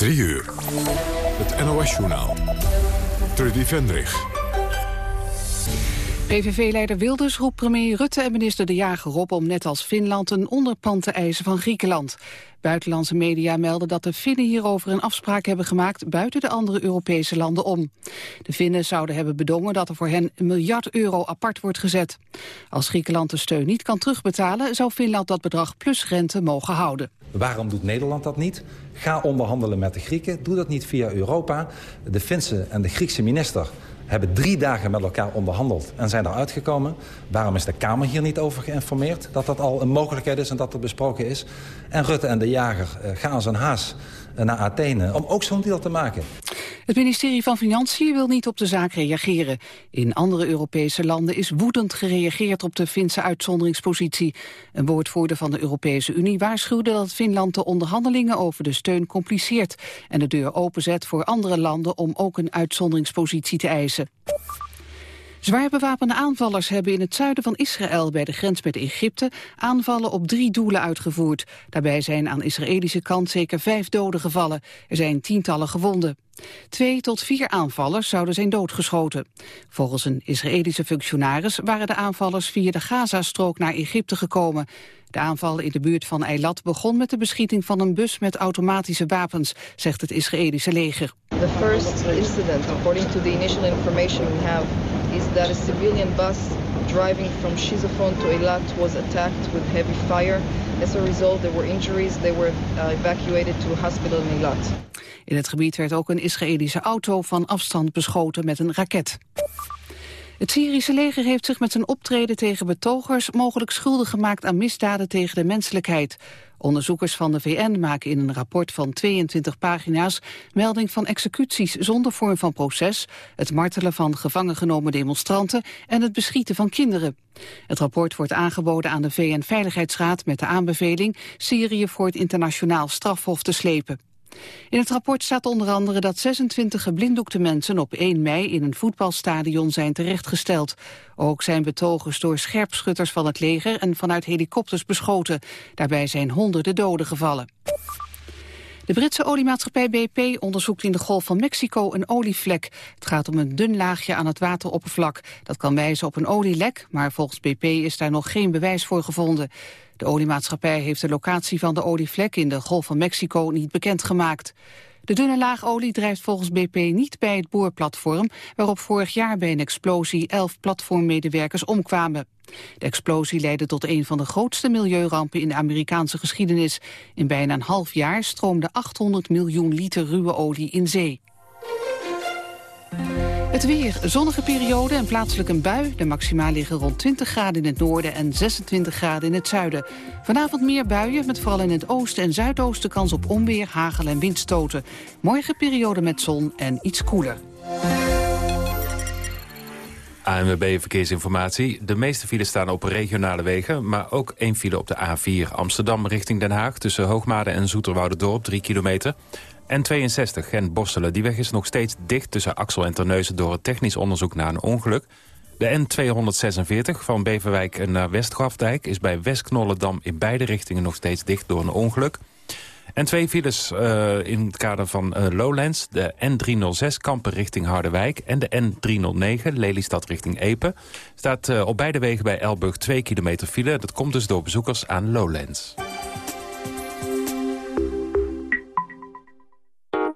3 uur. Het NOS-journaal. Trudy Vendrich. PVV-leider Wilders roept premier Rutte en minister De Jager op... om net als Finland een onderpand te eisen van Griekenland. Buitenlandse media melden dat de Finnen hierover een afspraak hebben gemaakt... buiten de andere Europese landen om. De Finnen zouden hebben bedongen dat er voor hen een miljard euro apart wordt gezet. Als Griekenland de steun niet kan terugbetalen... zou Finland dat bedrag plus rente mogen houden. Waarom doet Nederland dat niet? Ga onderhandelen met de Grieken. Doe dat niet via Europa. De Finse en de Griekse minister hebben drie dagen met elkaar onderhandeld en zijn daar uitgekomen. Waarom is de Kamer hier niet over geïnformeerd? Dat dat al een mogelijkheid is en dat er besproken is. En Rutte en de jager uh, gaan zijn haas naar Athene om ook zo'n deal te maken. Het ministerie van Financiën wil niet op de zaak reageren. In andere Europese landen is woedend gereageerd op de Finse uitzonderingspositie. Een woordvoerder van de Europese Unie waarschuwde dat Finland de onderhandelingen over de steun compliceert en de deur openzet voor andere landen om ook een uitzonderingspositie te eisen. Zwaar bewapende aanvallers hebben in het zuiden van Israël bij de grens met Egypte aanvallen op drie doelen uitgevoerd. Daarbij zijn aan Israëlische kant zeker vijf doden gevallen. Er zijn tientallen gewonden. Twee tot vier aanvallers zouden zijn doodgeschoten. Volgens een Israëlische functionaris waren de aanvallers via de Gazastrook naar Egypte gekomen. De aanval in de buurt van Eilat begon met de beschieting van een bus met automatische wapens, zegt het Israëlische leger. The first incident, according to the initial information we have, is that a civilian bus driving from Shizophon to Eilat was attacked with heavy fire. As a result, there were injuries. They were uh, evacuated to a hospital in Eilat. In het gebied werd ook een Israëlische auto van afstand beschoten met een raket. Het Syrische leger heeft zich met zijn optreden tegen betogers mogelijk schuldig gemaakt aan misdaden tegen de menselijkheid. Onderzoekers van de VN maken in een rapport van 22 pagina's melding van executies zonder vorm van proces, het martelen van gevangen genomen demonstranten en het beschieten van kinderen. Het rapport wordt aangeboden aan de VN-veiligheidsraad met de aanbeveling Syrië voor het internationaal strafhof te slepen. In het rapport staat onder andere dat 26 geblinddoekte mensen op 1 mei in een voetbalstadion zijn terechtgesteld. Ook zijn betogers door scherpschutters van het leger en vanuit helikopters beschoten. Daarbij zijn honderden doden gevallen. De Britse oliemaatschappij BP onderzoekt in de Golf van Mexico een olievlek. Het gaat om een dun laagje aan het wateroppervlak. Dat kan wijzen op een olielek, maar volgens BP is daar nog geen bewijs voor gevonden. De oliemaatschappij heeft de locatie van de olievlek in de Golf van Mexico niet bekendgemaakt. De dunne laag olie drijft volgens BP niet bij het boorplatform... waarop vorig jaar bij een explosie elf platformmedewerkers omkwamen. De explosie leidde tot een van de grootste milieurampen in de Amerikaanse geschiedenis. In bijna een half jaar stroomde 800 miljoen liter ruwe olie in zee. Het weer, zonnige periode en plaatselijk een bui. De maxima liggen rond 20 graden in het noorden en 26 graden in het zuiden. Vanavond meer buien, met vooral in het oosten en zuidoosten kans op onweer, hagel en windstoten. Morgen periode met zon en iets koeler. ANWB Verkeersinformatie. De meeste files staan op regionale wegen, maar ook één file op de A4 Amsterdam richting Den Haag... tussen Hoogmade en Zoeterwoude-dorp, 3 kilometer. N62 Gent-Borselen, die weg is nog steeds dicht tussen Axel en Terneuzen... door het technisch onderzoek naar een ongeluk. De N246 van Beverwijk naar Westgrafdijk... is bij Westknollendam in beide richtingen nog steeds dicht door een ongeluk. En twee files uh, in het kader van uh, Lowlands. De N306 Kampen richting Harderwijk en de N309 Lelystad richting Epe. Staat uh, op beide wegen bij Elburg 2 kilometer file. Dat komt dus door bezoekers aan Lowlands.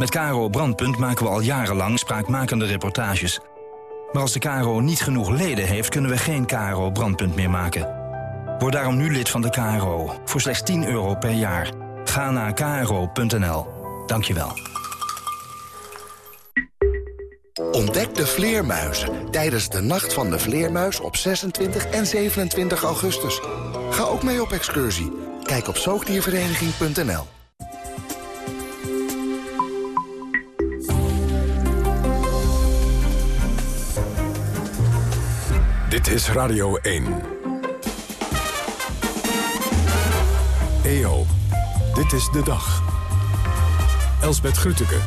Met Caro Brandpunt maken we al jarenlang spraakmakende reportages. Maar als de KRO niet genoeg leden heeft, kunnen we geen KRO Brandpunt meer maken. Word daarom nu lid van de KRO, voor slechts 10 euro per jaar. Ga naar kro.nl. Dank je wel. Ontdek de vleermuizen tijdens de Nacht van de Vleermuis op 26 en 27 augustus. Ga ook mee op excursie. Kijk op zoogdiervereniging.nl. Dit is Radio 1. EO, dit is de dag. Elsbeth Grütke.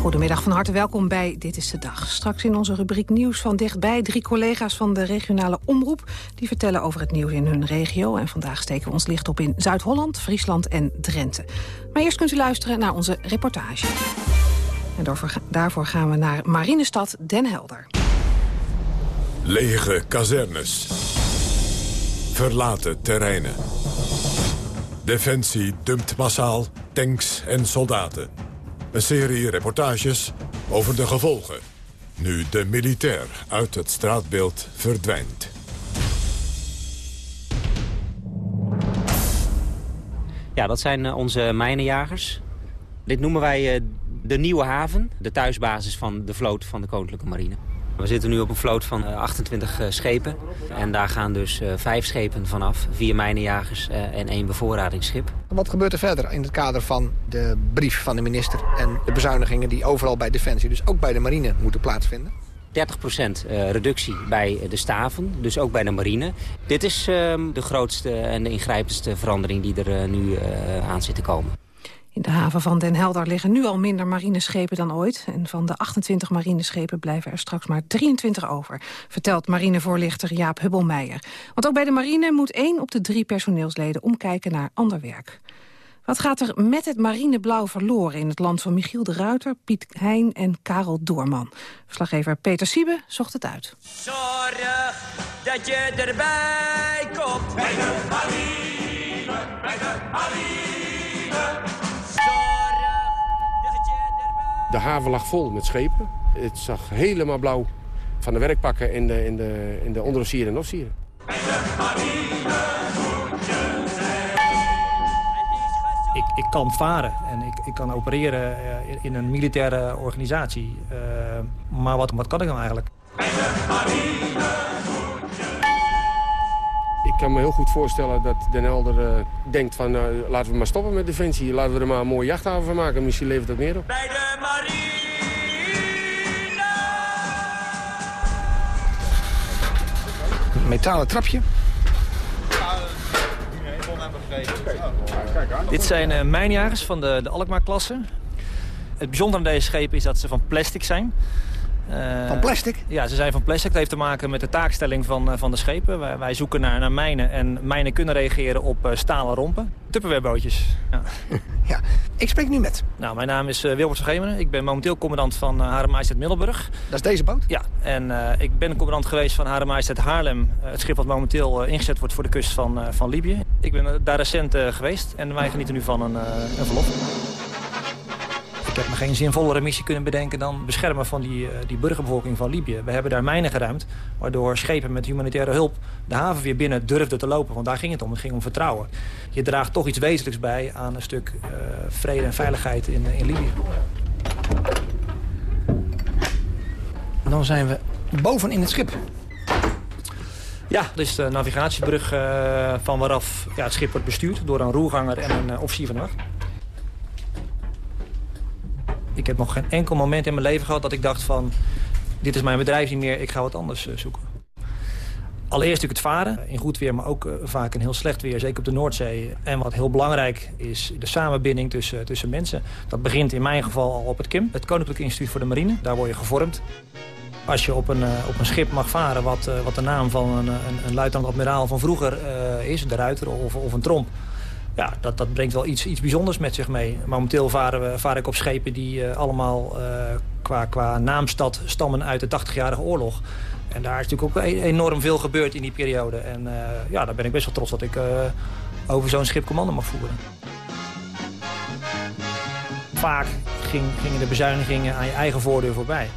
Goedemiddag, van harte welkom bij Dit is de Dag. Straks in onze rubriek Nieuws van dichtbij... drie collega's van de regionale omroep... die vertellen over het nieuws in hun regio. En vandaag steken we ons licht op in Zuid-Holland, Friesland en Drenthe. Maar eerst kunt u luisteren naar onze reportage. En daarvoor gaan we naar marinestad Den Helder. Lege kazernes. Verlaten terreinen. Defensie dumpt massaal tanks en soldaten. Een serie reportages over de gevolgen. Nu de militair uit het straatbeeld verdwijnt. Ja, dat zijn eh, onze mijnenjagers. Dit noemen wij eh, de Nieuwe Haven, de thuisbasis van de vloot van de Koninklijke Marine. We zitten nu op een vloot van 28 schepen. En daar gaan dus vijf schepen vanaf. Vier mijnenjagers en één bevoorradingsschip. Wat gebeurt er verder in het kader van de brief van de minister... en de bezuinigingen die overal bij Defensie, dus ook bij de marine, moeten plaatsvinden? 30% reductie bij de staven, dus ook bij de marine. Dit is de grootste en de ingrijpendste verandering die er nu aan zit te komen. In de haven van Den Helder liggen nu al minder marineschepen dan ooit. En van de 28 marineschepen blijven er straks maar 23 over. Vertelt marinevoorlichter Jaap Hubbelmeijer. Want ook bij de marine moet één op de drie personeelsleden omkijken naar ander werk. Wat gaat er met het marineblauw verloren in het land van Michiel de Ruiter, Piet Heijn en Karel Doorman? Verslaggever Peter Siebe zocht het uit. Zorg dat je erbij komt. Bij de marine, bij de marine. De haven lag vol met schepen. Het zag helemaal blauw van de werkpakken in de, in de, in de onderofficieren en officieren. Ik, ik kan varen en ik, ik kan opereren in, in een militaire organisatie. Uh, maar wat, wat kan ik dan eigenlijk? Ik kan me heel goed voorstellen dat Den Helder uh, denkt van... Uh, laten we maar stoppen met Defensie. Laten we er maar een mooie jachthaven van maken. Misschien levert dat meer op. Bij de marine! Een metalen trapje. Dit zijn uh, mijnjagers van de, de Alkmaar-klasse. Het bijzondere aan deze schepen is dat ze van plastic zijn. Uh, van plastic? Ja, ze zijn van plastic. Dat heeft te maken met de taakstelling van, uh, van de schepen. Wij, wij, zoeken naar, naar mijnen en mijnen kunnen reageren op uh, stalen rompen. Tupperwarebootjes. Ja. ja. Ik spreek nu met? Nou, mijn naam is Wilbert van. Ik ben momenteel commandant van Hare Majesteit Middelburg. Dat is deze boot? Ja, en ik ben commandant geweest van Hare Majesteit Haarlem. het schip wat momenteel ingezet wordt voor de kust van, van Libië. Ik ben daar recent geweest en wij genieten nu van een, een verlof. Heb me geen zinvollere missie kunnen bedenken dan beschermen van die, uh, die burgerbevolking van Libië. We hebben daar mijnen geruimd, waardoor schepen met humanitaire hulp de haven weer binnen durfden te lopen. Want daar ging het om, het ging om vertrouwen. Je draagt toch iets wezenlijks bij aan een stuk uh, vrede en veiligheid in, in Libië. Dan zijn we boven in het schip. Ja, dit is de navigatiebrug uh, van waaraf ja, het schip wordt bestuurd door een roerganger en een officier van de wacht. Ik heb nog geen enkel moment in mijn leven gehad dat ik dacht van... dit is mijn bedrijf niet meer, ik ga wat anders uh, zoeken. Allereerst natuurlijk het varen, in goed weer, maar ook uh, vaak in heel slecht weer, zeker op de Noordzee. En wat heel belangrijk is, de samenbinding tussen, tussen mensen. Dat begint in mijn geval al op het KIM, het Koninklijk Instituut voor de Marine. Daar word je gevormd. Als je op een, uh, op een schip mag varen, wat, wat de naam van een, een, een luitenant-admiraal van vroeger is, de ruiter of, of een tromp ja, dat, dat brengt wel iets, iets bijzonders met zich mee. Momenteel varen we, vaar ik op schepen die uh, allemaal uh, qua, qua naamstad stammen uit de 80-jarige oorlog. En daar is natuurlijk ook enorm veel gebeurd in die periode. En uh, ja, daar ben ik best wel trots dat ik over zo'n schip commando mag voeren. Vaak ging, gingen de bezuinigingen aan je eigen voordeur voorbij.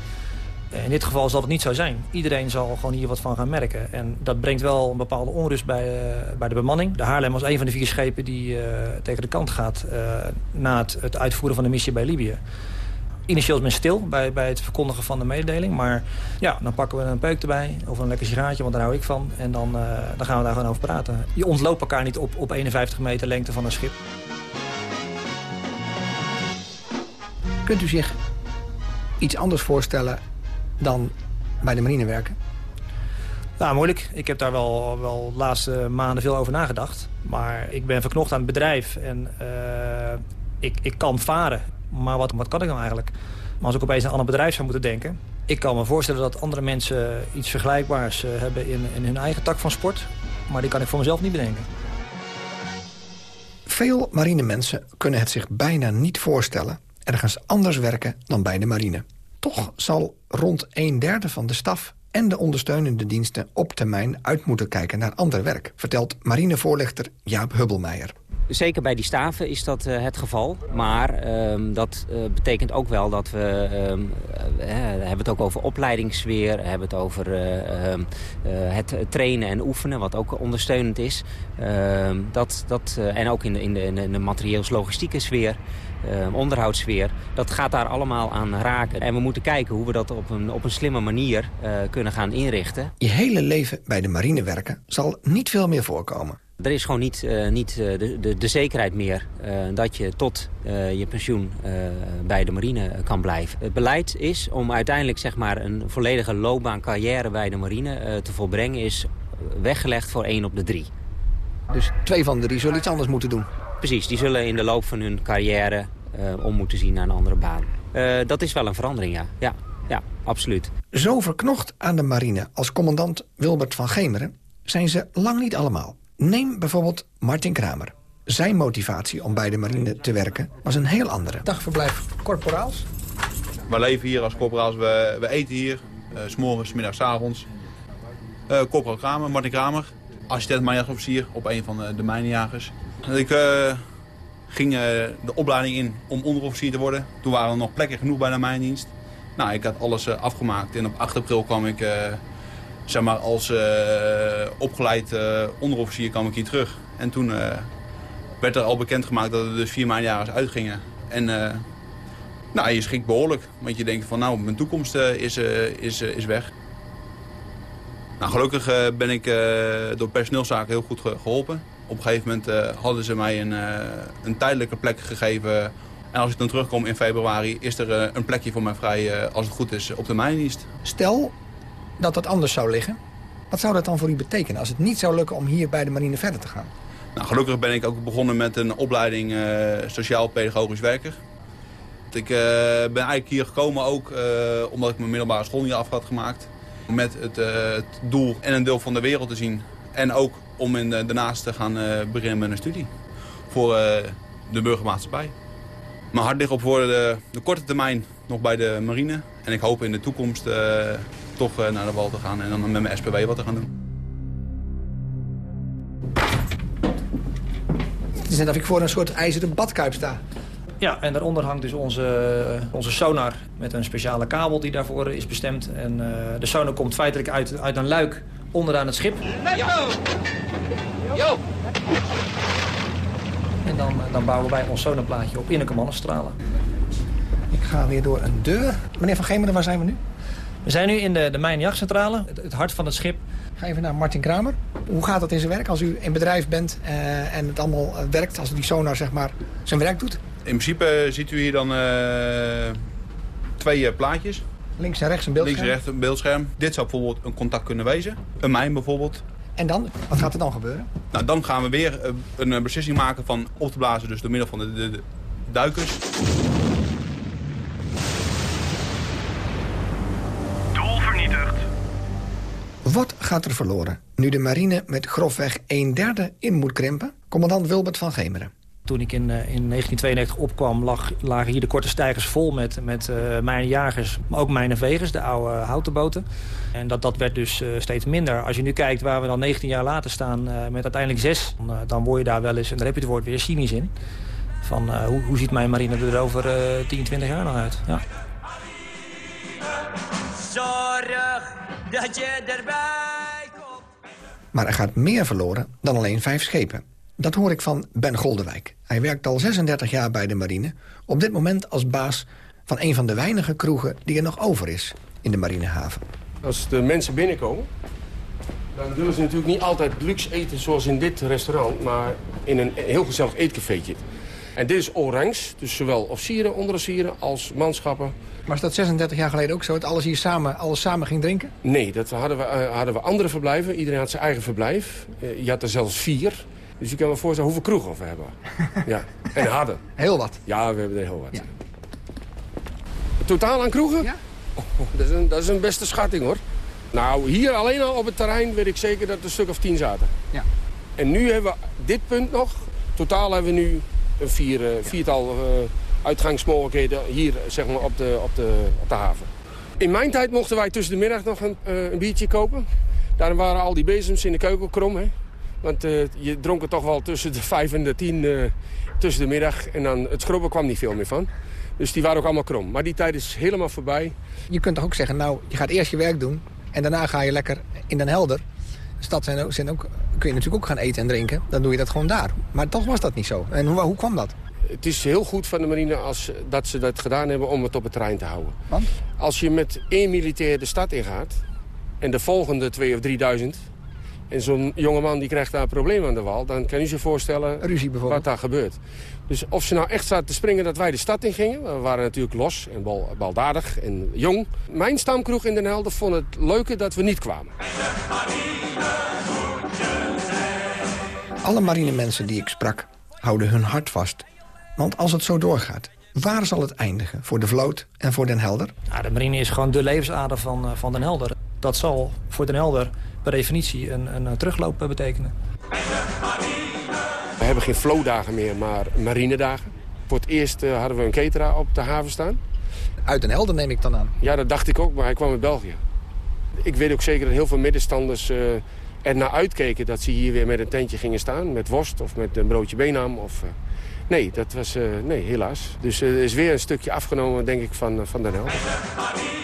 In dit geval zal het niet zo zijn. Iedereen zal gewoon hier wat van gaan merken. En dat brengt wel een bepaalde onrust bij, uh, bij de bemanning. De Haarlem was een van de vier schepen die uh, tegen de kant gaat... Na het, het, uitvoeren van de missie bij Libië. Initieel is men stil bij, bij het verkondigen van de mededeling. Maar ja, dan pakken we een peuk erbij of een lekker sigaartje, want daar hou ik van. En dan, dan gaan we daar gewoon over praten. Je ontloopt elkaar niet op, op 51 meter lengte van een schip. Kunt u zich iets anders voorstellen dan bij de marine werken? Nou, moeilijk. Ik heb daar wel, wel de laatste maanden veel over nagedacht. Maar ik ben verknocht aan het bedrijf en uh, ik, ik kan varen. Maar wat, wat kan ik dan eigenlijk? Maar als ik opeens aan een ander bedrijf zou moeten denken... ik kan me voorstellen dat andere mensen iets vergelijkbaars uh, hebben in, in hun eigen tak van sport. Maar die kan ik voor mezelf niet bedenken. Veel marinemensen kunnen het zich bijna niet voorstellen... ergens anders werken dan bij de marine. Toch zal rond een derde van de staf en de ondersteunende diensten op termijn uit moeten kijken naar ander werk, vertelt marinevoorlichter Jaap Hubbelmeijer. Zeker bij die staven is dat uh, het geval. Maar uh, dat uh, betekent ook wel dat we... Uh, hebben het ook over opleidingssfeer. Hebben het over ehm, het trainen en oefenen. Wat ook ondersteunend is. Ehm, dat, dat, en ook in de, in de, in de materieels-logistieke sfeer. Onderhoudssfeer. Dat gaat daar allemaal aan raken. En we moeten kijken hoe we dat op een, op een slimme manier kunnen gaan inrichten. Je hele leven bij de marine werken zal niet veel meer voorkomen. Er is gewoon niet, uh, niet uh, de, de, de, zekerheid meer uh, dat je tot je pensioen bij de marine kan blijven. Het beleid is om uiteindelijk zeg maar, een volledige loopbaancarrière bij de marine te volbrengen... is weggelegd voor één op de drie. Dus twee van de drie zullen iets anders moeten doen? Precies, die zullen in de loop van hun carrière om moeten zien naar een andere baan. dat is wel een verandering, ja. ja. Ja, absoluut. Zo verknocht aan de marine als commandant Wilbert van Gemeren... zijn ze lang niet allemaal. Neem bijvoorbeeld Martin Kramer. Zijn motivatie om bij de marine te werken was een heel andere. Dagverblijf corporaals? We leven hier als corporaals, we, we eten hier. Uh, s morgens, middags, avonds. Uh, corporaal Kramer, Martin Kramer. Assistent mijnjagofficier op een van de, de mijnenjagers. Ik uh, ging de opleiding in om onderofficier te worden. Toen waren er nog plekken genoeg bij de mijndienst. Nou, ik had alles afgemaakt en op 8 april kwam ik zeg maar, als opgeleid onderofficier kwam ik hier terug. En toen werd er al bekendgemaakt dat er dus vier maandjagers uitgingen. En nou, je schrikt behoorlijk. Want je denkt van nou, mijn toekomst is, is, is weg. Nou, gelukkig ben ik door personeelszaken heel goed geholpen. Op een gegeven moment hadden ze mij een, een tijdelijke plek gegeven en als ik dan terugkom in februari, is er een plekje voor mij vrij, als het goed is, op de mijndienst. Stel, dat dat anders zou liggen. Wat zou dat dan voor u betekenen als het niet zou lukken om hier bij de marine verder te gaan? Nou, gelukkig ben ik ook begonnen met een opleiding sociaal-pedagogisch werker. Ik uh, ben eigenlijk hier gekomen ook uh, omdat ik mijn middelbare school niet af had gemaakt. Met het, het, doel en een deel van de wereld te zien. En ook om in, daarnaast te gaan beginnen met een studie. Voor de burgermaatschappij. Mijn hart ligt op voor de, de korte termijn nog bij de marine. En ik hoop in de toekomst toch eh, naar de wal te gaan en dan met mijn SPW wat te gaan doen. Het is net of ik voor een soort ijzeren badkuip sta. Ja, en daaronder hangt dus onze, onze sonar met een speciale kabel die daarvoor is bestemd. En uh, de sonar komt feitelijk uit, uit een luik onderaan het schip. Ja. Yo. En dan, eh, dan bouwen wij ons sonarplaatje op in een commandstralen. Ik ga weer door een deur. Meneer Van Gemeren, waar zijn we nu? We zijn nu in de, de mijnjachtcentrale, het, het hart van het schip. Ga even naar Martin Kramer. Hoe gaat dat in zijn werk als u in bedrijf bent uh, en het allemaal uh, werkt, als die sonar zeg maar zijn werk doet? In principe ziet u hier dan uh, twee plaatjes. Links en rechts een beeldscherm? Links en rechts een beeldscherm. Dit zou bijvoorbeeld een contact kunnen wezen. Een mijn bijvoorbeeld. En dan? Wat gaat er dan gebeuren? Nou, dan gaan we weer een beslissing maken van op te blazen, dus door middel van de, de, de duikers. Wat gaat er verloren nu de marine met grofweg een derde in moet krimpen? Commandant Wilbert van Gemeren. Toen ik in, uh, in 1992 opkwam, lag, lagen hier de korte stijgers vol met, met uh, mijnjagers, maar ook mijnenvegers, de oude houten boten. En dat, dat werd dus uh, steeds minder. Als je nu kijkt waar we dan 19 jaar later staan met uiteindelijk zes, dan, dan word je daar wel eens, en daar heb je het woord weer cynisch in. Van hoe, hoe ziet mijn marine er over 10, 20 jaar nog uit? Ja. Zorg dat je erbij komt. Maar er gaat meer verloren dan alleen vijf schepen. Dat hoor ik van Ben Goldewijk. Hij werkt al 36 jaar bij de marine. Op dit moment als baas van een van de weinige kroegen die er nog over is in de marinehaven. Als de mensen binnenkomen, dan willen ze natuurlijk niet altijd luxe eten zoals in dit restaurant... maar in een heel gezellig eetcafeetje. En dit is orange, dus zowel officieren, onderofficieren als manschappen. Maar is dat 36 jaar geleden ook zo, dat alles hier samen, alles samen ging drinken? Nee, dat hadden we, eh, hadden we andere verblijven. Iedereen had zijn eigen verblijf. Eh, je had er zelfs vier. Dus je kan me voorstellen hoeveel kroegen we hebben. ja. En hadden. Heel wat? Ja, we hebben er heel wat. Totaal aan kroegen? Ja. Oh, dat, is een, dat is een beste schatting hoor. Nou, hier alleen al op het terrein weet ik zeker dat er een stuk of tien zaten. Ja. En nu hebben we dit punt nog. Totaal hebben we nu een vier, uh, viertal uh, uitgangsmogelijkheden hier zeg maar, op, de, op, de, op de haven. In mijn tijd mochten wij tussen de middag nog een, uh, een biertje kopen. Daarom waren al die bezems in de keuken krom. Hè? Want je dronk er toch wel tussen de vijf en de tien tussen de middag. En dan het schrobben kwam niet veel meer van. Dus die waren ook allemaal krom. Maar die tijd is helemaal voorbij. Je kunt toch ook zeggen, nou, je gaat eerst je werk doen... en daarna ga je lekker in Den Helder. De stad zijn ook, zijn ook, kun je natuurlijk ook gaan eten en drinken. Dan doe je dat gewoon daar. Maar toch was dat niet zo. En hoe, hoe kwam dat? Het is heel goed van de marine als, dat ze dat gedaan hebben om het op het terrein te houden. Want? Als je met één militair de stad ingaat... en de volgende twee of drieduizend... en zo'n jongeman die krijgt daar een probleem aan de wal... dan kan je je voorstellen Ruzie wat daar gebeurt. Dus of ze nou echt zaten te springen dat wij de stad in gingen... we waren natuurlijk los en bal, baldadig en jong. Mijn stamkroeg in Den Helder vond het leuker dat we niet kwamen. Alle marinemensen die ik sprak houden hun hart vast. Want als het zo doorgaat, waar zal het eindigen voor de vloot en voor Den Helder? Nou, de marine is gewoon de levensader van, uh, van Den Helder. Dat zal voor Den Helder per definitie een, een terugloop betekenen. We hebben geen flowdagen meer, maar marinedagen. Voor het eerst uh, hadden we een catera op de haven staan. Uit Den Helder neem ik dan aan? Ja, dat dacht ik ook, maar hij kwam uit België. Ik weet ook zeker dat heel veel middenstanders uh, er naar uitkeken... dat ze hier weer met een tentje gingen staan, met worst of met een broodje beenham. Of, uh, nee, dat was, nee, helaas. Dus er is weer een stukje afgenomen, denk ik, van, van Den Helder.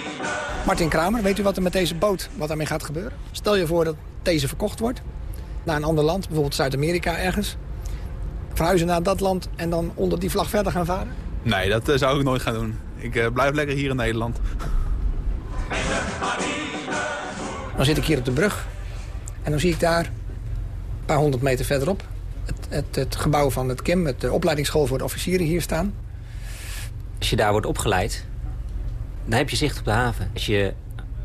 Martin Kramer, weet u wat er met deze boot wat ermee gaat gebeuren? Stel je voor dat deze verkocht wordt naar een ander land, bijvoorbeeld Zuid-Amerika ergens verhuizen naar dat land en dan onder die vlag verder gaan varen? Nee, dat uh, zou ik nooit gaan doen. Ik uh, blijf lekker hier in Nederland. Dan zit ik hier op de brug. En dan zie ik daar, een paar honderd meter verderop... het, het, het gebouw van het KIM, het de opleidingsschool voor de officieren, hier staan. Als je daar wordt opgeleid, dan heb je zicht op de haven. Als je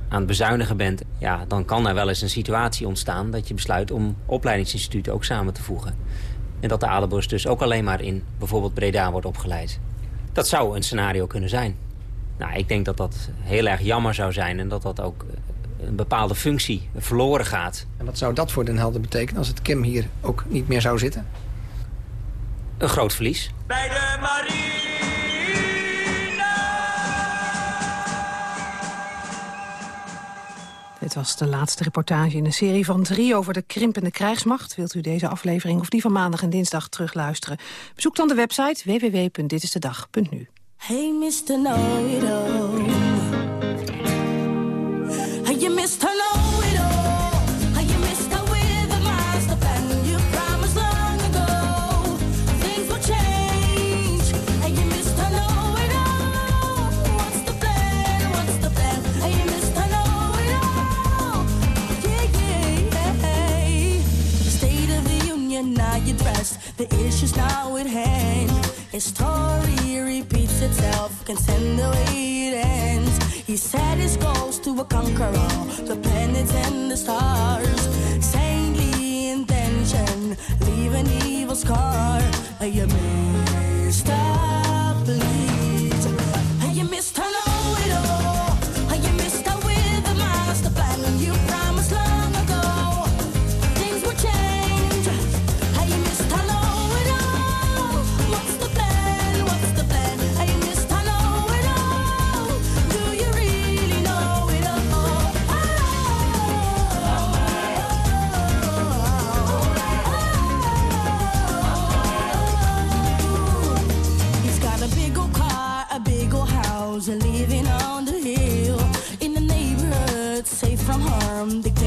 aan het bezuinigen bent, ja, dan kan er wel eens een situatie ontstaan... dat je besluit om opleidingsinstituten ook samen te voegen. En dat de Adelborst dus ook alleen maar in bijvoorbeeld Breda wordt opgeleid. Dat zou een scenario kunnen zijn. Nou, ik denk dat dat heel erg jammer zou zijn en dat dat ook eh, een bepaalde functie verloren gaat. En wat zou dat voor Den Helder betekenen als het Kim hier ook niet meer zou zitten? Een groot verlies. Bij de marine! Dit was de laatste reportage in een serie van drie over de krimpende krijgsmacht. Wilt u deze aflevering of die van maandag en dinsdag terugluisteren? Bezoek dan de website www.ditistedag.nu. Hey Mr. Know-it-all Hey Union, now you're dressed The issues now at hand History repeats itself, can send the way it ends. He set his goals to conquer all the planets and the stars. Saintly intention, leave an evil scar. You missed a from harm,